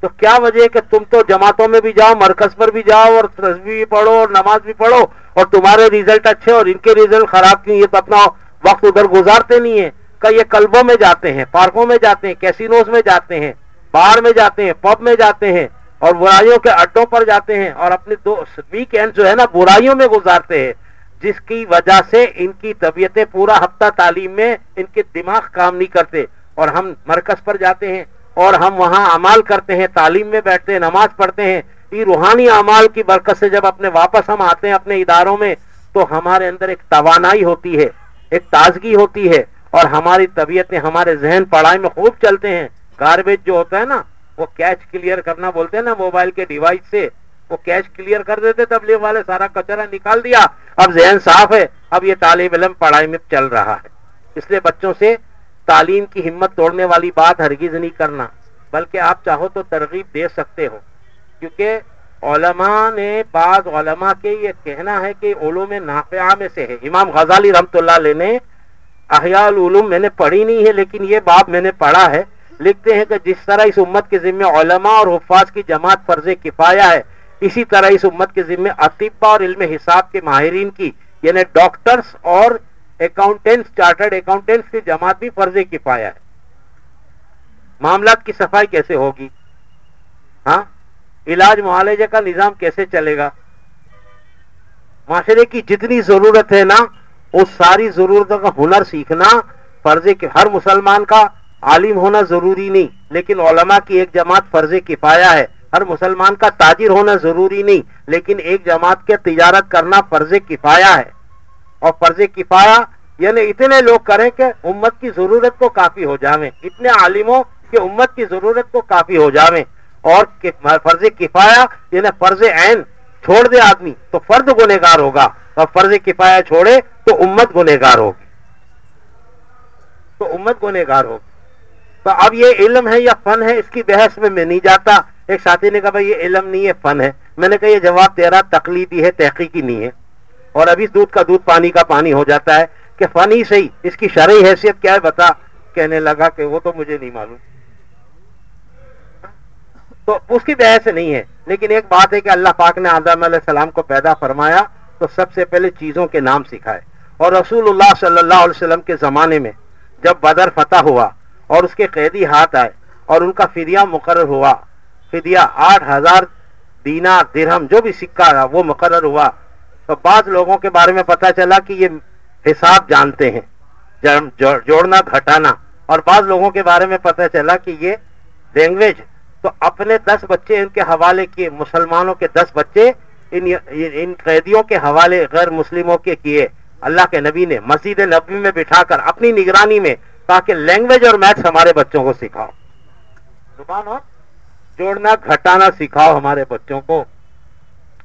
تو کیا وجہ ہے کہ تم تو جماعتوں میں بھی جاؤ، مرکز پر بھی جاؤ اور تصویر بھی پڑھو اور نماز بھی پڑھو اور تمہارے ریزلٹ اچھے اور ان کے ریزلٹ خراب کیوں؟ یہ تو اپنا وقت ادھر گزارتے نہیں ہیں۔ کہ یہ کلبوں میں جاتے ہیں، پارکوں میں جاتے ہیں کیسینوز میں جاتے ہیں، باہر میں جاتے ہیں پب میں جاتے ہیں اور برائیوں کے اڈوں پر جاتے ہیں اور اپنے دو ویکینڈ جو ہے نا برائیوں میں گزارتے ہیں۔ جس کی وجہ سے ان کی طبیعتیں پورا ہفتہ تعلیم میں ان کے دماغ کام نہیں کرتے۔ اور ہم مرکز پر جاتے ہیں اور ہم وہاں امال کرتے ہیں، تعلیم میں بیٹھتے ہیں، نماز پڑھتے ہیں۔ یہ روحانی امال کی برکت سے جب اپنے واپس ہم آتے ہیں اپنے اداروں میں، تو ہمارے اندر ایک توانائی ہوتی ہے، ایک تازگی ہوتی ہے۔ اور ہماری طبیعتیں، ہمارے ذہن پڑھائی میں خوب چلتے ہیں۔ گاربیج جو ہوتا ہے نا، وہ کیچ کلیئر کرنا بولتے ہیں نا موبائل کے ڈیوائس سے۔ وہ کیچ کلیئر کر دیتے تبلیغ والے سارا کچرا نکال دیا۔ اب ذہن صاف ہے، اب یہ طالب علم پڑھائی میں چل رہا ہے۔ اس لیے بچوں سے تعلیم کی ہمت توڑنے والی بات ہرگز نہیں کرنا، بلکہ آپ چاہو تو ترغیب دے سکتے ہو۔ کیونکہ علماء نے بعض علماء کے یہ کہنا ہے کہ علوم نافعہ میں سے ہے۔ امام غزالی رحمت اللہ علیہ نے احیاء العلوم میں نے پڑھی نہیں ہے، لیکن یہ باب میں نے پڑھا ہے۔ لکھتے ہیں کہ جس طرح اس امت کے ذمہ علماء اور حفاظ کی جماعت فرض کفایا ہے، اسی طرح اس امت کے ذمہ اطبا اور علم حساب کے ماہرین کی یعنی ڈاکٹرز اور اکاؤنٹینٹس چارٹرڈ اکاؤنٹینٹس کی جماعت بھی فرض کفایا ہے۔ معاملات کی صفائی کیسے ہوگی؟ ہاں؟ علاج معالجے کا نظام کیسے چلے گا؟ معاشرے کی جتنی ضرورت ہے نا اس ساری ضرورتوں کا ہنر سیکھنا فرض ہر مسلمان کا عالم ہونا ضروری نہیں، لیکن علماء کی ایک جماعت فرض کفایا ہے۔ ہر مسلمان کا تاجر ہونا ضروری نہیں، لیکن ایک جماعت کے تجارت کرنا فرض کفایا ہے۔ اور فرض کفایا یعنی اتنے لوگ کریں کہ امت کی ضرورت کو کافی ہو جاویں۔ اتنے عالموں کہ امت کی ضرورت کو کافی ہو جاویں۔ اور فرض کفایا یعنی فرض عین چھوڑ دے آدمی، تو فرد گنےگار ہوگا۔ اور فرض کفایا چھوڑے تو امت گنےگار ہوگی۔ تو امت گنےگار ہوگی۔ تو اب یہ علم ہے یا فن ہے، اس کی بحث میں میں نہیں جاتا۔ ایک ساتھی نے کہا، بھائی یہ علم نہیں ہے، فن ہے۔ میں نے کہا، یہ جواب تیرا تقلیدی ہے، تحقیقی نہیں ہے۔ اور ابھی دودھ کا دودھ، پانی کا پانی ہو جاتا ہے۔ کہ فن ہی صحیح، اس کی شرعی حیثیت کیا ہے بتا؟ کہنے لگا کہ وہ تو مجھے نہیں معلوم۔ تو اس کی بحث نہیں ہے، لیکن ایک بات ہے کہ اللہ پاک نے آدم علیہ السلام کو پیدا فرمایا تو سب سے پہلے چیزوں کے نام سکھائے۔ اور رسول اللہ صلی اللہ علیہ وسلم کے زمانے میں جب بدر فتح ہوا اور اس کے قیدی ہاتھ آئے اور ان کا فدیہ مقرر ہوا، فدیہ آٹھ ہزار دینا درہم، جو بھی سکہ رہا وہ مقرر ہوا، تو بعض لوگوں کے بارے میں پتا چلا کہ یہ حساب جانتے ہیں۔ جوڑنا، گھٹانا۔ اور بعض لوگوں کے بارے میں پتا چلا کہ یہ لینگویج تو اپنے دس بچے ان کے حوالے کیے، مسلمانوں کے دس بچے ان ان قیدیوں کے حوالے، غیر مسلموں کے کیے۔ اللہ کے نبی نے مسجد نبی میں بٹھا کر اپنی نگرانی میں تاکہ لینگویج اور میتھس ہمارے بچوں کو سکھاؤ۔ زبان اور جوڑنا، گھٹانا سکھاؤ ہمارے بچوں کو۔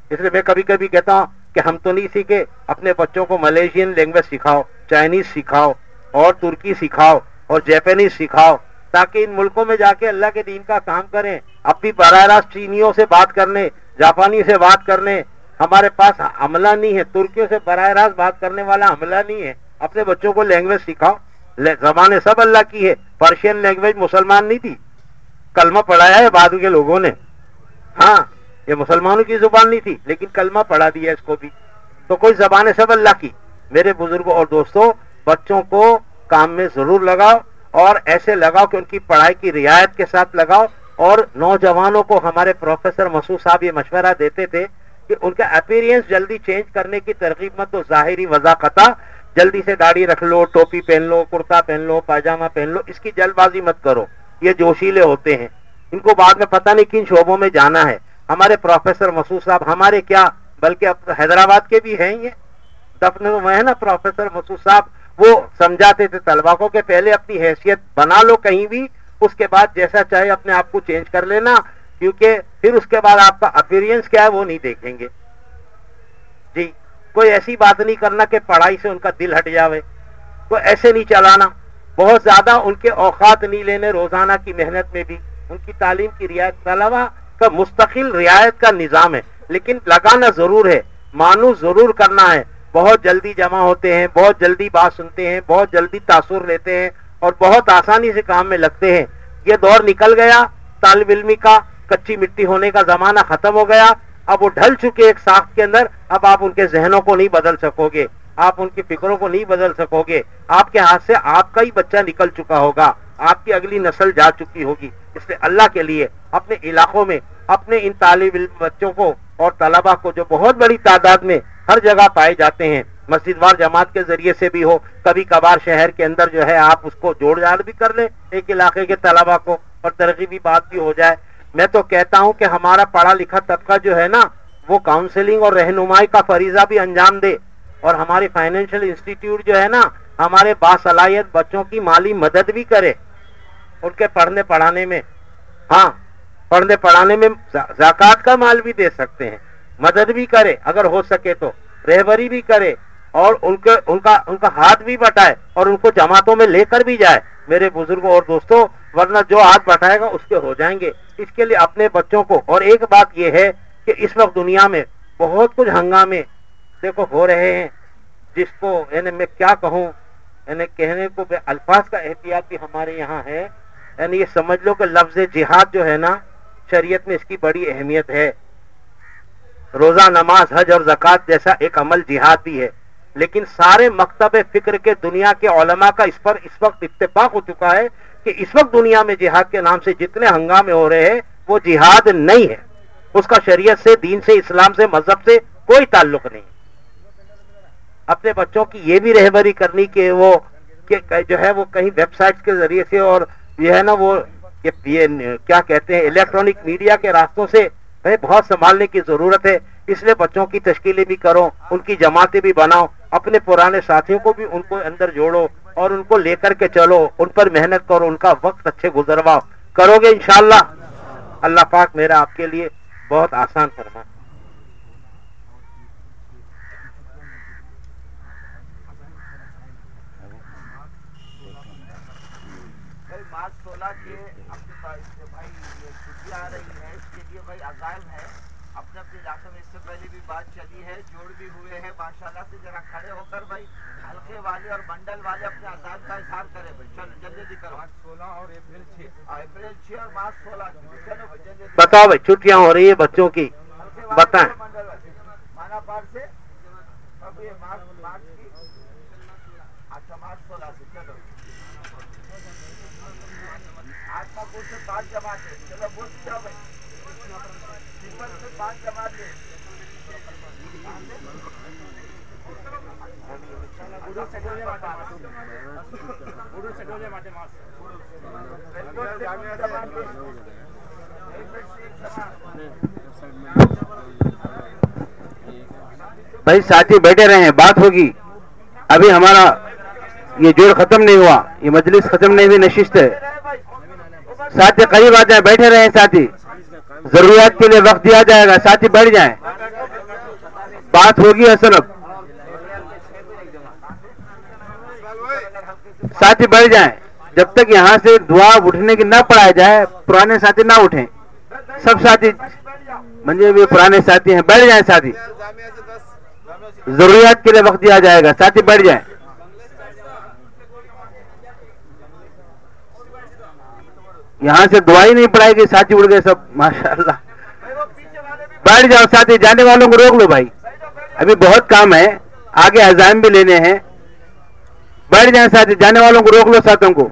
اس لیے میں کبھی کبھی کہتا ہوں کہ ہم تو نہیں سیکھے اپنے بچوں کو ملیشین لینگویج سکھاؤ، چائنیز سکھاؤ، اور ترکی سکھاؤ، اور جیپنیز سکھاؤ، تاکہ ان ملکوں میں جا کے اللہ کے دین کا کام کریں اب بھی براہ راست چینیوں سے بات کرنے، جاپانی سے بات کرنے۔ ہمارے پاس عملہ نہیں ہے، ترکیوں سے براہ راست بات کرنے والا عملہ نہیں ہے۔ اپنے بچوں کو لینگویج سکھاؤ۔ زبانیں سب اللہ کی ہے۔ پرشین لینگویج مسلمان نہیں تھی۔ کلمہ پڑھایا ہے بعد کے لوگوں نے۔ ہاں۔ یہ مسلمانوں کی زبان نہیں تھی، لیکن کلمہ پڑھا دیا اس کو بھی۔ تو کوئی زبانیں سب اللہ کی۔ میرے بزرگوں اور دوستوں، بچوں کو کام میں ضرور لگاؤ اور ایسے لگاؤ کہ ان کی پڑھائی کی رعایت کے ساتھ لگاؤ۔ اور نوجوانوں کو ہمارے پروفیسر مسعود صاحب یہ مشورہ دیتے تھے کہ ان کا اپیرینس جلدی چینج کرنے کی ترغیب مت تو ظاہری وضاقت جلدی سے داڑھی رکھ لو، ٹوپی پہن لو، کرتا پہن لو پاجامہ پہن لو، اس کی جلد بازی مت کرو۔ یہ جوشیلے ہوتے ہیں، ان کو بعد میں پتہ نہیں کن شعبوں میں جانا ہے۔ ہمارے پروفیسر مسعود صاحب ہمارے کیا، بلکہ حیدرآباد کے بھی ہیں یہ دفن میں ہے نا پروفیسر مسعود صاحب، وہ سمجھاتے تھے طلبا کو کہ پہلے اپنی حیثیت بنا لو کہیں بھی، اس کے بعد جیسا چاہے اپنے آپ کو چینج کر لینا، کیونکہ پھر اس کے بعد آپ کا اپیرینس کیا ہے وہ نہیں دیکھیں گے۔ جی کوئی ایسی بات نہیں کرنا کہ پڑھائی سے ان کا دل ہٹ جاوے۔ کوئی ایسے نہیں چلانا۔ بہت زیادہ ان کے اوقات نہیں لینے، روزانہ کی محنت میں بھی، ان کی تعلیم کی رعایت طلبا کا مستقل رعایت کا نظام ہے۔ لیکن لگانا ضرور ہے، مانو ضرور کرنا ہے۔ بہت جلدی جمع ہوتے ہیں، بہت جلدی بات سنتے ہیں، بہت جلدی تاثر لیتے ہیں اور بہت آسانی سے کام میں لگتے ہیں۔ یہ دور نکل گیا، طالب علمی کا کچی مٹی ہونے کا زمانہ ختم ہو گیا۔ اب وہ ڈھل چکے ایک ساخت کے اندر۔ اب آپ ان کے ذہنوں کو نہیں بدل سکو گے آپ ان کی فکروں کو نہیں بدل سکو گے آپ کے ہاتھ سے آپ کا ہی بچہ نکل چکا ہوگا۔ آپ کی اگلی نسل جا چکی ہوگی۔ اس لیے اللہ کے لیے اپنے علاقوں میں، اپنے ان طالب علم بچوں کو اور طلبا کو جو بہت بڑی تعداد میں ہر جگہ پائے جاتے ہیں، مسجد وار جماعت کے ذریعے سے بھی ہو، کبھی کبھار شہر کے اندر جو ہے آپ اس کو جوڑ جاڑ بھی کر لیں، ایک علاقے کے طلبا کو اور ترغیبی بات بھی ہو جائے۔ میں تو کہتا ہوں کہ ہمارا پڑھا لکھا طبقہ جو ہے نا، وہ کاؤنسلنگ اور رہنمائی کا فریضہ بھی انجام دے۔ اور ہماری فائنینشیل انسٹیٹیوٹ جو ہے نا، ہمارے باصلاحیت بچوں کی مالی مدد بھی کرے۔ ان کے پڑھنے پڑھانے میں ہاں پڑھنے پڑھانے میں زکات کا مال بھی دے سکتے ہیں، مدد بھی کرے، اگر ہو سکے تو، رہبری بھی کرے، اور ان کے، ان کا ان کا ہاتھ بھی بٹائے، اور ان کو جماعتوں میں لے کر بھی جائے۔ میرے بزرگوں اور دوستوں، ورنہ جو ہاتھ بٹائے گا، اس کے ہو جائیں گے۔ اس کے لیے اپنے بچوں کو، اور ایک بات یہ ہے کہ اس وقت دنیا میں بہت کچھ ہنگامے دیکھو ہو رہے ہیں۔ جس کو یعنی میں کیا کہوں یعنی کہنے کو الفاظ کا احتیاط بھی ہمارے یہاں ہے۔ یعنی یہ سمجھ لو کہ لفظ جہاد جو ہے نا، شریعت میں اس کی بڑی اہمیت ہے۔ روزہ، نماز، حج اور زکوٰۃ جیسا ایک عمل جہاد بھی ہے۔ لیکن سارے مکتب فکر کے دنیا کے علماء کا اس پر اس وقت اتفاق ہو چکا ہے کہ اس وقت دنیا میں جہاد کے نام سے جتنے ہنگامے ہو رہے ہیں، وہ جہاد نہیں ہے۔ اس کا شریعت سے، دین سے، اسلام سے، مذہب سے کوئی تعلق نہیں۔ اپنے بچوں کی یہ بھی رہبری کرنی کہ وہ، کہ جو ہے وہ کہیں ویب سائٹ کے ذریعے سے اور یہ ہے نا وہ یہ کیا کہتے ہیں الیکٹرانک میڈیا کے راستوں سے بہت سنبھالنے کی ضرورت ہے۔ اس لیے بچوں کی تشکیلیں بھی کرو، ان کی جماعتیں بھی بناؤ، اپنے پرانے ساتھیوں کو بھی ان کو اندر جوڑو اور ان کو لے کر کے چلو، ان پر محنت کرو، ان کا وقت اچھے گزرواؤ۔ کرو گے انشاءاللہ۔ اللہ پاک میرا آپ کے لیے بہت آسان فرما بھائی پاس جو بھائی یہ چھٹی آ رہی ہے اس کے لیے بھائی عزائم ہے۔ اپنے اپنے علاقے میں اس سے پہلے بھی بات چلی ہے جوڑ بھی ہوئے ہیں ماشاء اللہ سے ذرا کھڑے ہو کر بھائی ہلکے والے اور منڈل والے اپنے عزائم کا اظہار کرے بھائی۔ چلو جلدی جلدی کرو۔ سولہ اور اپریل چھ۔ اپریل چھ اور مارچ سولہ۔ چلو بھائی جلدی بتاؤ بھائی چھٹیاں ہو رہی ہے بچوں کی؟ بتائیں اور منڈل والے مانا پار سے اب یہ مارچ مارچ کی اچھا مارچ سولہ سے چلو آج کا کچھ سے پانچ جماعت ہے چلو بول کیا بھائی سپر سے پانچ جماعت ہے بھائی ساتھی بیٹھے رہے ہیں، بات ہوگی۔ ابھی ہمارا یہ جوڑ ختم نہیں ہوا، یہ مجلس ختم نہیں ہوئی، نشست ہے۔ ساتھی قریب آ جائیں، بیٹھے رہے ساتھی۔ ضروریات کے لیے وقت دیا جائے گا، ساتھی بیٹھ جائیں۔ بات ہوگی اصل اب۔ ساتھی بیٹھ جائیں۔ جب تک یہاں سے دعا اٹھنے کی نہ پڑھایا جائے، پرانے ساتھی نہ اٹھیں۔ سب ساتھی منجے بھی پرانے ساتھی ہیں، بیٹھ جائیں ساتھی۔ ضروریات کے لیے وقت دیا جائے گا، ساتھی بیٹھ جائیں۔ یہاں سے دعائی نہیں پڑھائے گی ساتھی اڑ گئے سب ماشاء اللہ بیٹھ جاؤ ساتھی، جانے والوں کو روک لو بھائی۔ ابھی بہت کام ہے، آگے عزائم بھی لینے ہیں۔ بیٹھ جائیں ساتھی، جانے والوں کو روک لو ساتھوں کو۔